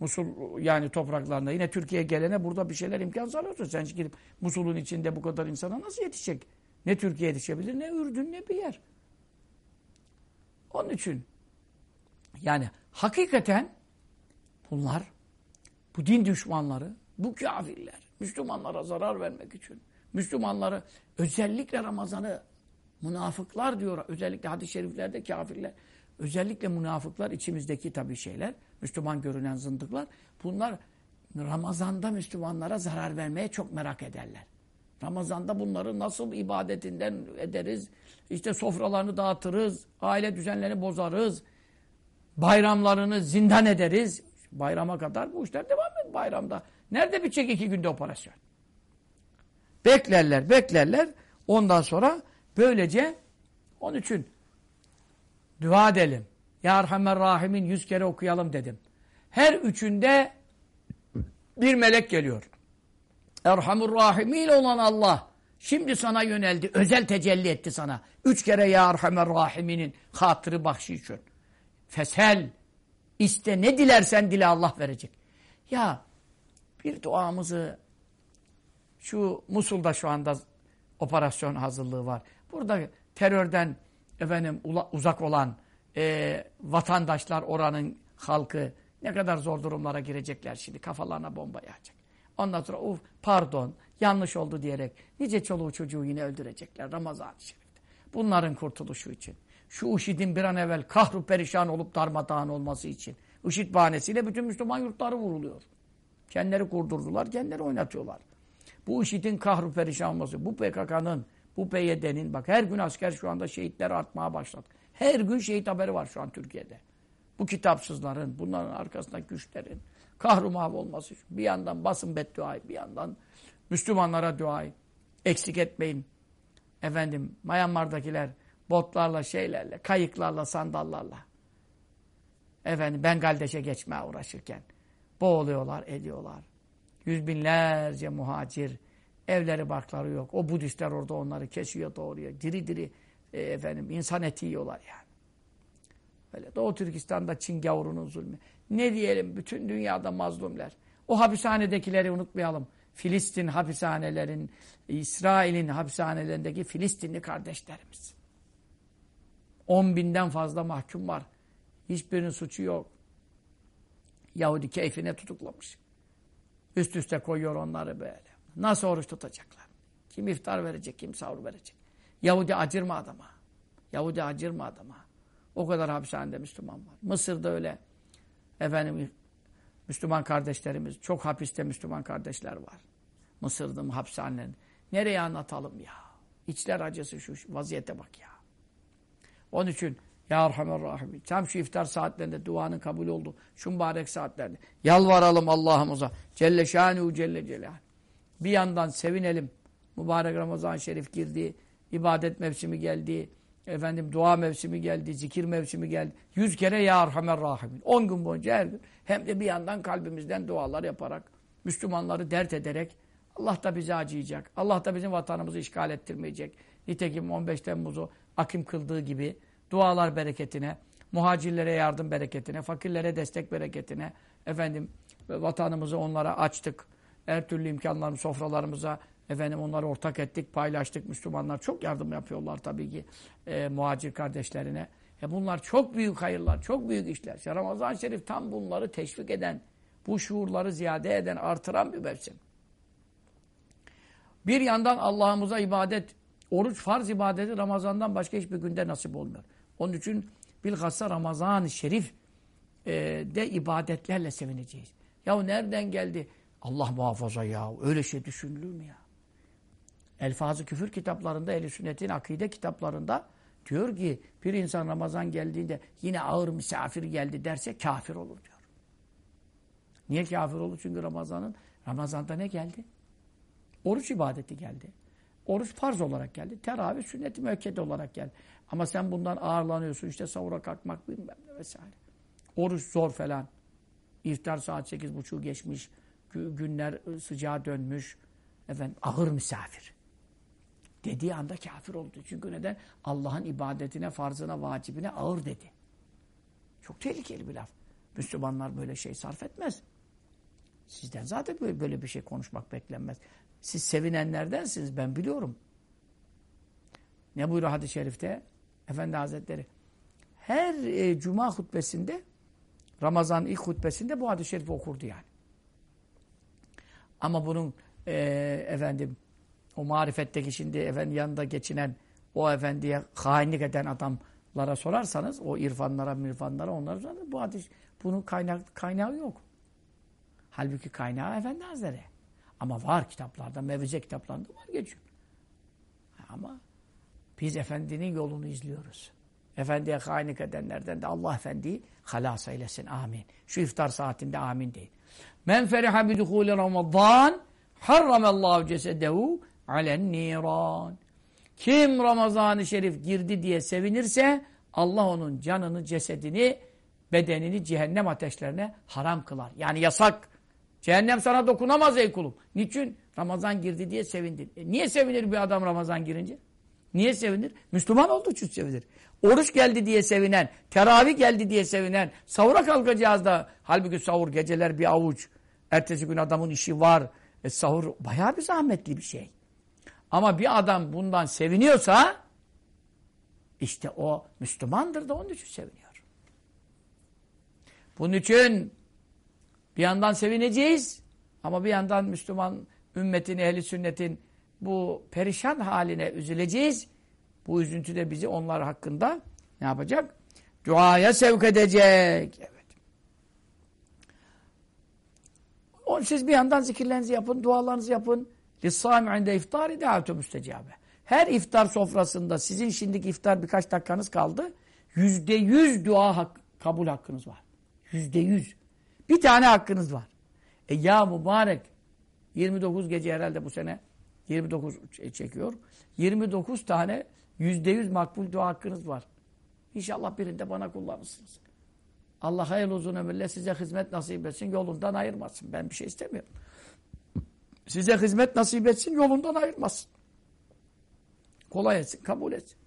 Musul yani topraklarında yine Türkiye'ye gelene burada bir şeyler imkan sağlıyorsun. Sen gidip Musul'un içinde bu kadar insana nasıl yetişecek? Ne Türkiye yetişebilir ne Ürdün ne bir yer. Onun için yani hakikaten bunlar bu din düşmanları, bu kafirler Müslümanlara zarar vermek için Müslümanları özellikle Ramazan'ı münafıklar diyor. Özellikle hadis-i şeriflerde kafirler. Özellikle münafıklar içimizdeki tabii şeyler. Müslüman görünen zındıklar. Bunlar Ramazan'da Müslümanlara zarar vermeye çok merak ederler. Ramazan'da bunları nasıl ibadetinden ederiz? İşte sofralarını dağıtırız, aile düzenlerini bozarız, bayramlarını zindan ederiz. Bayrama kadar bu işler devam eder bayramda. Nerede bitecek iki günde operasyon? Beklerler, beklerler. Ondan sonra böylece onun için dua edelim. Ya Erhamer Rahim'in yüz kere okuyalım dedim. Her üçünde bir melek geliyor. Erhamur Rahimin olan Allah şimdi sana yöneldi. Özel tecelli etti sana. Üç kere Ya Erhamer Rahim'inin hatırı bahşişin. Fesel iste ne dilersen dile Allah verecek. Ya bir duamızı şu Musul'da şu anda operasyon hazırlığı var. Burada terörden efendim uzak olan e, vatandaşlar oranın halkı ne kadar zor durumlara girecekler şimdi. Kafalarına bomba yağacak. Ondan sonra uf pardon yanlış oldu diyerek nice çoluğu çocuğu yine öldürecekler Ramazan-ı Şerif'te. Bunların kurtuluşu için. Şu IŞİD'in bir an evvel kahru perişan olup darmadağın olması için. IŞİD bahanesiyle bütün Müslüman yurtları vuruluyor. Kendileri kurdurdular, kendileri oynatıyorlar. Bu IŞİD'in kahru perişan olması, bu PKK'nın, bu PYD'nin, bak her gün asker şu anda şehitler artmaya başladı. Her gün şehit haberi var şu an Türkiye'de. Bu kitapsızların, bunların arkasındaki güçlerin kahru olması. Bir yandan basın bedduayı, bir yandan Müslümanlara duayı. Eksik etmeyin. Efendim, Myanmar'dakiler botlarla, şeylerle, kayıklarla, sandallarla. Efendim, Bengaldeş'e geçmeye uğraşırken boğuluyorlar, ediyorlar. Yüz binlerce muhacir, evleri barkları yok. O Budistler orada onları kesiyor, doğruyor. Diri diri e, efendim insan eti yiyorlar yani. Öyle Doğu Türkistan'da Çin gavurunun zulmü. Ne diyelim bütün dünyada mazlumlar. O hapishanedekileri unutmayalım. Filistin hapishanelerin, İsrail'in hapishanelerindeki Filistinli kardeşlerimiz. 10 binden fazla mahkum var. Hiçbirinin suçu yok. Yahudi keyfine tutuklamış. Üst üste koyuyor onları böyle. Nasıl oruç tutacaklar? Kim iftar verecek, kim sahur verecek? Yahudi acırma adama. Yahudi acırma adama. O kadar hapishanede Müslüman var. Mısır'da öyle. Efendim Müslüman kardeşlerimiz, çok hapiste Müslüman kardeşler var. Mısır'da hapishanelerinde. Nereye anlatalım ya? İçler acısı şu vaziyete bak ya. Onun için ya Erhamer Rahim. Tam şu iftar saatlerinde duanın kabul oldu. Şu mübarek saatlerde. Yalvaralım Allah'ımıza. Celle şanuhu celle celal. Bir yandan sevinelim. Mübarek Ramazan-ı Şerif girdi. ibadet mevsimi geldi. Efendim dua mevsimi geldi. Zikir mevsimi geldi. Yüz kere Ya Erhamer Rahimin. On gün boyunca her gün. Hem de bir yandan kalbimizden dualar yaparak. Müslümanları dert ederek. Allah da bizi acıyacak. Allah da bizim vatanımızı işgal ettirmeyecek. Nitekim 15 Temmuz'u akim kıldığı gibi dualar bereketine, muhacirlere yardım bereketine, fakirlere destek bereketine, efendim vatanımızı onlara açtık. Her türlü imkanlarını sofralarımıza efendim onları ortak ettik, paylaştık. Müslümanlar çok yardım yapıyorlar tabii ki e, muhacir kardeşlerine. E bunlar çok büyük hayırlar, çok büyük işler. İşte Ramazan-ı Şerif tam bunları teşvik eden, bu şuurları ziyade eden, artıran bir mevsim. Bir yandan Allah'ımıza ibadet, oruç farz ibadeti Ramazan'dan başka hiçbir günde nasip olmuyor. Onun için bilhassa Ramazan-ı Şerif e, de ibadetlerle sevineceğiz. Ya nereden geldi? Allah muhafaza ya. Öyle şey düşünülür mü ya? Elfazı küfür kitaplarında, ehl Sünnet'in akide kitaplarında diyor ki bir insan Ramazan geldiğinde yine ağır misafir geldi derse kafir olur diyor. Niye kafir olur? Çünkü Ramazan'ın Ramazan'da ne geldi? Oruç ibadeti geldi. Oruç farz olarak geldi. Teravih sünnet-i müekked olarak geldi. Ama sen bundan ağırlanıyorsun. işte savura kalkmak bilmem ne vesaire. Oruç zor falan. İftar saat sekiz buçuğu geçmiş. Günler sıcağa dönmüş. Efendim ağır misafir. Dediği anda kafir oldu. Çünkü neden? Allah'ın ibadetine, farzına, vacibine ağır dedi. Çok tehlikeli bir laf. Müslümanlar böyle şey sarf etmez. Sizden zaten böyle, böyle bir şey konuşmak beklenmez. Siz sevinenlerdensiniz ben biliyorum. Ne buyuruyor hadis-i şerifte? Efendi Hazretleri her e, cuma hutbesinde Ramazan ilk hutbesinde bu hadis-i şerifi okurdu yani. Ama bunun e, efendim o marifetteki şimdi efendim yanında geçinen o efendiye hainlik eden adamlara sorarsanız o irfanlara mirfanlara onlara sorarsanız bu hadis bunun kaynak, kaynağı yok. Halbuki kaynağı Efendi Hazretleri. Ama var kitaplarda, mevize kitaplarında var geçiyor. Ama biz Efendinin yolunu izliyoruz. Efendiye hainlik edenlerden de Allah Efendi'yi halas eylesin. Amin. Şu iftar saatinde amin deyin. Men feriha biduhuli Ramazan harramallahu cesedehu alen niran. Kim Ramazan-ı Şerif girdi diye sevinirse Allah onun canını, cesedini, bedenini cehennem ateşlerine haram kılar. Yani yasak. Cehennem sana dokunamaz ey kulum. Niçin? Ramazan girdi diye sevindin. E niye sevinir bir adam Ramazan girince? Niye sevinir? Müslüman olduğu için sevinir. Oruç geldi diye sevinen, teravih geldi diye sevinen, savura kalkacağız da halbuki savur geceler bir avuç. Ertesi gün adamın işi var. E, sahur bayağı bir zahmetli bir şey. Ama bir adam bundan seviniyorsa işte o Müslümandır da onun için seviniyor. Bunun için bir yandan sevineceğiz ama bir yandan Müslüman ümmetin, ehli sünnetin bu perişan haline üzüleceğiz. Bu üzüntü de bizi onlar hakkında ne yapacak? Duaya sevk edecek. Evet. O, siz bir yandan zikirlerinizi yapın, dualarınızı yapın. لِسَّامِ عِنْدَ اِفْتَارِ دَعَتُ müstecabe. Her iftar sofrasında sizin şimdiki iftar birkaç dakikanız kaldı. Yüzde yüz dua hak, kabul hakkınız var. Yüzde yüz. Bir tane hakkınız var. E ya mübarek 29 gece herhalde bu sene 29 çekiyor. 29 tane yüzde yüz makbul dua hakkınız var. İnşallah birinde bana kullanırsınız. Allah hayırlı uzun ömürle size hizmet nasip etsin, yolundan ayırmasın. Ben bir şey istemiyorum. Size hizmet nasip etsin, yolundan ayırmasın. Kolay etsin, kabul etsin.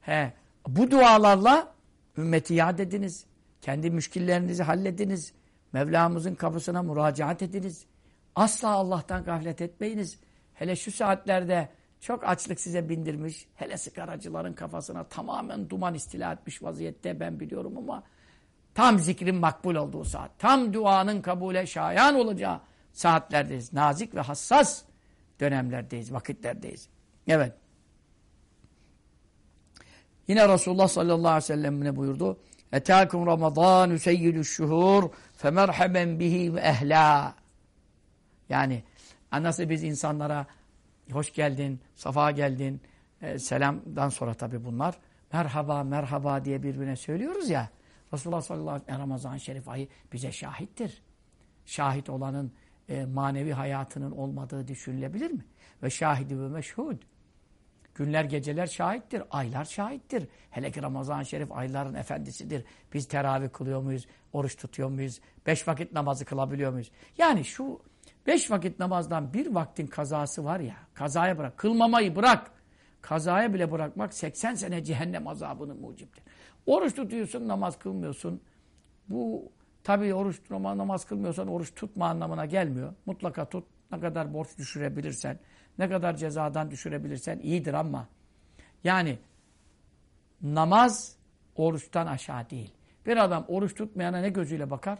He, bu dualarla ümmeti yad ediniz. Kendi müşkillerinizi hallediniz. Mevlamızın kapısına müracaat ediniz. Asla Allah'tan gaflet etmeyiniz. Hele şu saatlerde çok açlık size bindirmiş. Hele sigaracıların kafasına tamamen duman istila etmiş vaziyette ben biliyorum ama tam zikrin makbul olduğu saat. Tam duanın kabule şayan olacağı saatlerdeyiz. Nazik ve hassas dönemlerdeyiz, vakitlerdeyiz. Evet. Yine Resulullah sallallahu aleyhi ve sellem ne buyurdu? Etâkum Ramazânu seyyidü şuhur femerhaben bihi ve ehlâ. Yani nasıl biz insanlara hoş geldin, safa geldin, e, selamdan sonra tabi bunlar. Merhaba, merhaba diye birbirine söylüyoruz ya. Resulullah sallallahu aleyhi ve sellem Ramazan-ı Şerif ayı bize şahittir. Şahit olanın e, manevi hayatının olmadığı düşünülebilir mi? Ve şahidi ve meşhud. Günler geceler şahittir, aylar şahittir. Hele ki Ramazan-ı Şerif ayların efendisidir. Biz teravih kılıyor muyuz, oruç tutuyor muyuz, beş vakit namazı kılabiliyor muyuz? Yani şu beş vakit namazdan bir vaktin kazası var ya, kazaya bırak, kılmamayı bırak. Kazaya bile bırakmak 80 sene cehennem azabının mucibdir. Oruç tutuyorsun, namaz kılmıyorsun. Bu tabii oruç namaz kılmıyorsan oruç tutma anlamına gelmiyor. Mutlaka tut. Ne kadar borç düşürebilirsen, ne kadar cezadan düşürebilirsen iyidir ama yani namaz oruçtan aşağı değil. Bir adam oruç tutmayana ne gözüyle bakar?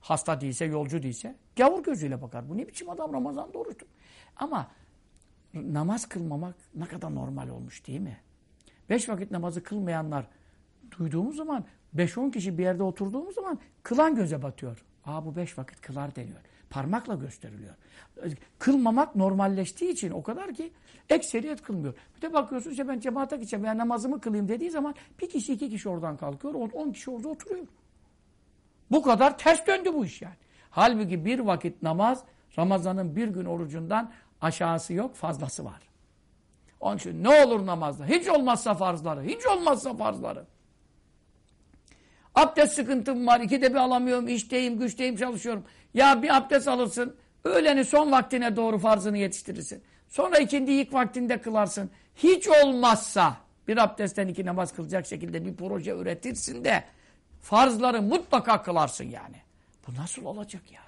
Hasta değilse, yolcu değilse gavur gözüyle bakar. Bu ne biçim adam Ramazan'da oruç tut? Ama namaz kılmamak ne kadar normal olmuş değil mi? Beş vakit namazı kılmayanlar duyduğumuz zaman 5-10 kişi bir yerde oturduğumuz zaman kılan göze batıyor. Aa bu beş vakit kılar deniyor. Parmakla gösteriliyor. Kılmamak normalleştiği için o kadar ki ekseriyet kılmıyor. Bir de bakıyorsun işte ben cemaate gideceğim veya namazımı kılayım dediği zaman bir kişi iki kişi oradan kalkıyor. On kişi orada oturuyor. Bu kadar ters döndü bu iş yani. Halbuki bir vakit namaz Ramazan'ın bir gün orucundan aşağısı yok fazlası var. Onun için ne olur namazda? Hiç olmazsa farzları. Hiç olmazsa farzları. Abdest sıkıntım var. İkide bir alamıyorum. İşteyim, güçteyim, çalışıyorum. Ya bir abdest alırsın. Öğleni son vaktine doğru farzını yetiştirirsin. Sonra ikindi ilk vaktinde kılarsın. Hiç olmazsa bir abdestten iki namaz kılacak şekilde bir proje üretirsin de farzları mutlaka kılarsın yani. Bu nasıl olacak ya?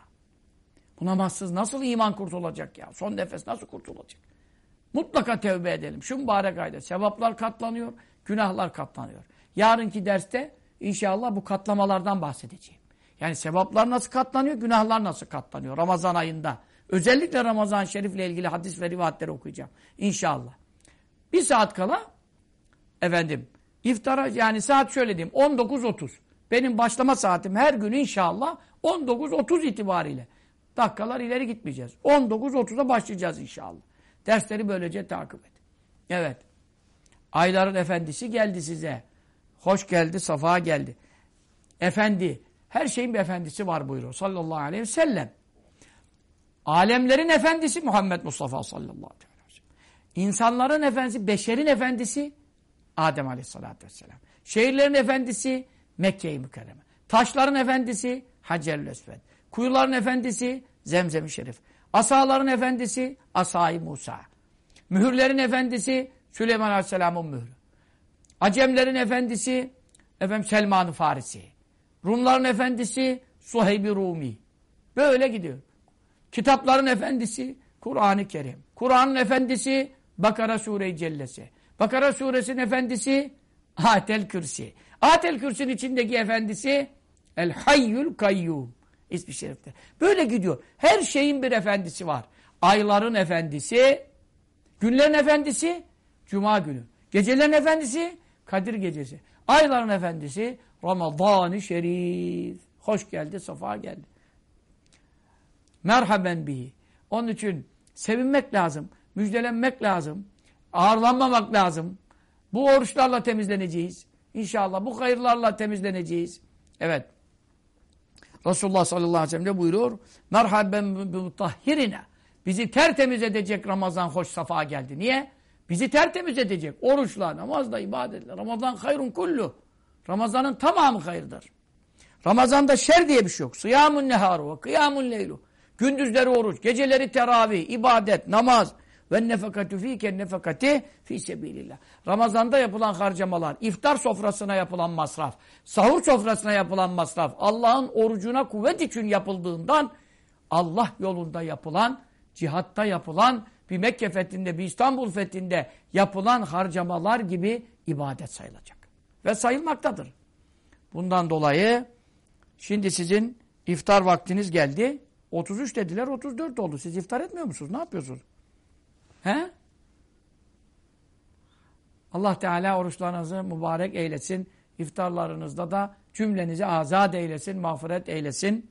Bu namazsız nasıl iman kurtulacak ya? Son nefes nasıl kurtulacak? Mutlaka tevbe edelim. Şu mübarek ayda sevaplar katlanıyor, günahlar katlanıyor. Yarınki derste inşallah bu katlamalardan bahsedeceğim. Yani sevaplar nasıl katlanıyor, günahlar nasıl katlanıyor Ramazan ayında. Özellikle Ramazan Şerif'le ilgili hadis ve rivayetleri okuyacağım. İnşallah. Bir saat kala efendim iftara yani saat şöyle diyeyim 19.30. Benim başlama saatim her gün inşallah 19.30 itibariyle. Dakikalar ileri gitmeyeceğiz. 19.30'da başlayacağız inşallah. Dersleri böylece takip et. Evet. Ayların efendisi geldi size. Hoş geldi, safa geldi. Efendi. Her şeyin bir efendisi var buyuruyor sallallahu aleyhi ve sellem. Alemlerin efendisi Muhammed Mustafa sallallahu aleyhi ve sellem. İnsanların efendisi, beşerin efendisi Adem aleyhissalatü vesselam. Şehirlerin efendisi Mekke-i Mükerreme. Taşların efendisi Hacer-ül Esved. Kuyuların efendisi Zemzem-i Şerif. Asaların efendisi Asai Musa. Mühürlerin efendisi Süleyman Aleyhisselam'ın mührü. Acemlerin efendisi efendim Selman-ı Farisi. Rumların efendisi Suheyb-i Rumi. Böyle gidiyor. Kitapların efendisi Kur'an-ı Kerim. Kur'an'ın efendisi Bakara Sure-i Cellesi. Bakara Suresinin efendisi Atel Kürsi. Atel Kürsi'nin içindeki efendisi El Hayyul Kayyum. İsmi şerifte. Böyle gidiyor. Her şeyin bir efendisi var. Ayların efendisi, günlerin efendisi Cuma günü. Gecelerin efendisi Kadir gecesi. Ayların efendisi Ramazan-ı Şerif. Hoş geldi, safa geldi. Merhaben bihi. Onun için sevinmek lazım, müjdelenmek lazım, ağırlanmamak lazım. Bu oruçlarla temizleneceğiz. İnşallah bu hayırlarla temizleneceğiz. Evet. Resulullah sallallahu aleyhi ve sellem de buyuruyor. Merhaben bi mutahhirine. Bizi tertemiz edecek Ramazan hoş safa geldi. Niye? Bizi tertemiz edecek. Oruçla, namazla, ibadetle. Ramazan hayrun kullu. Ramazanın tamamı hayırdır. Ramazanda şer diye bir şey yok. Sıyamun neharu ve kıyamun leylu. Gündüzleri oruç, geceleri teravih, ibadet, namaz ve nefekatü fîken nefekati fî sebilillah. Ramazanda yapılan harcamalar, iftar sofrasına yapılan masraf, sahur sofrasına yapılan masraf, Allah'ın orucuna kuvvet için yapıldığından Allah yolunda yapılan, cihatta yapılan, bir Mekke fethinde, bir İstanbul fethinde yapılan harcamalar gibi ibadet sayılacak. Ve sayılmaktadır. Bundan dolayı şimdi sizin iftar vaktiniz geldi. 33 dediler 34 oldu. Siz iftar etmiyor musunuz? Ne yapıyorsunuz? He? Allah Teala oruçlarınızı mübarek eylesin. İftarlarınızda da cümlenizi azat eylesin, mağfiret eylesin.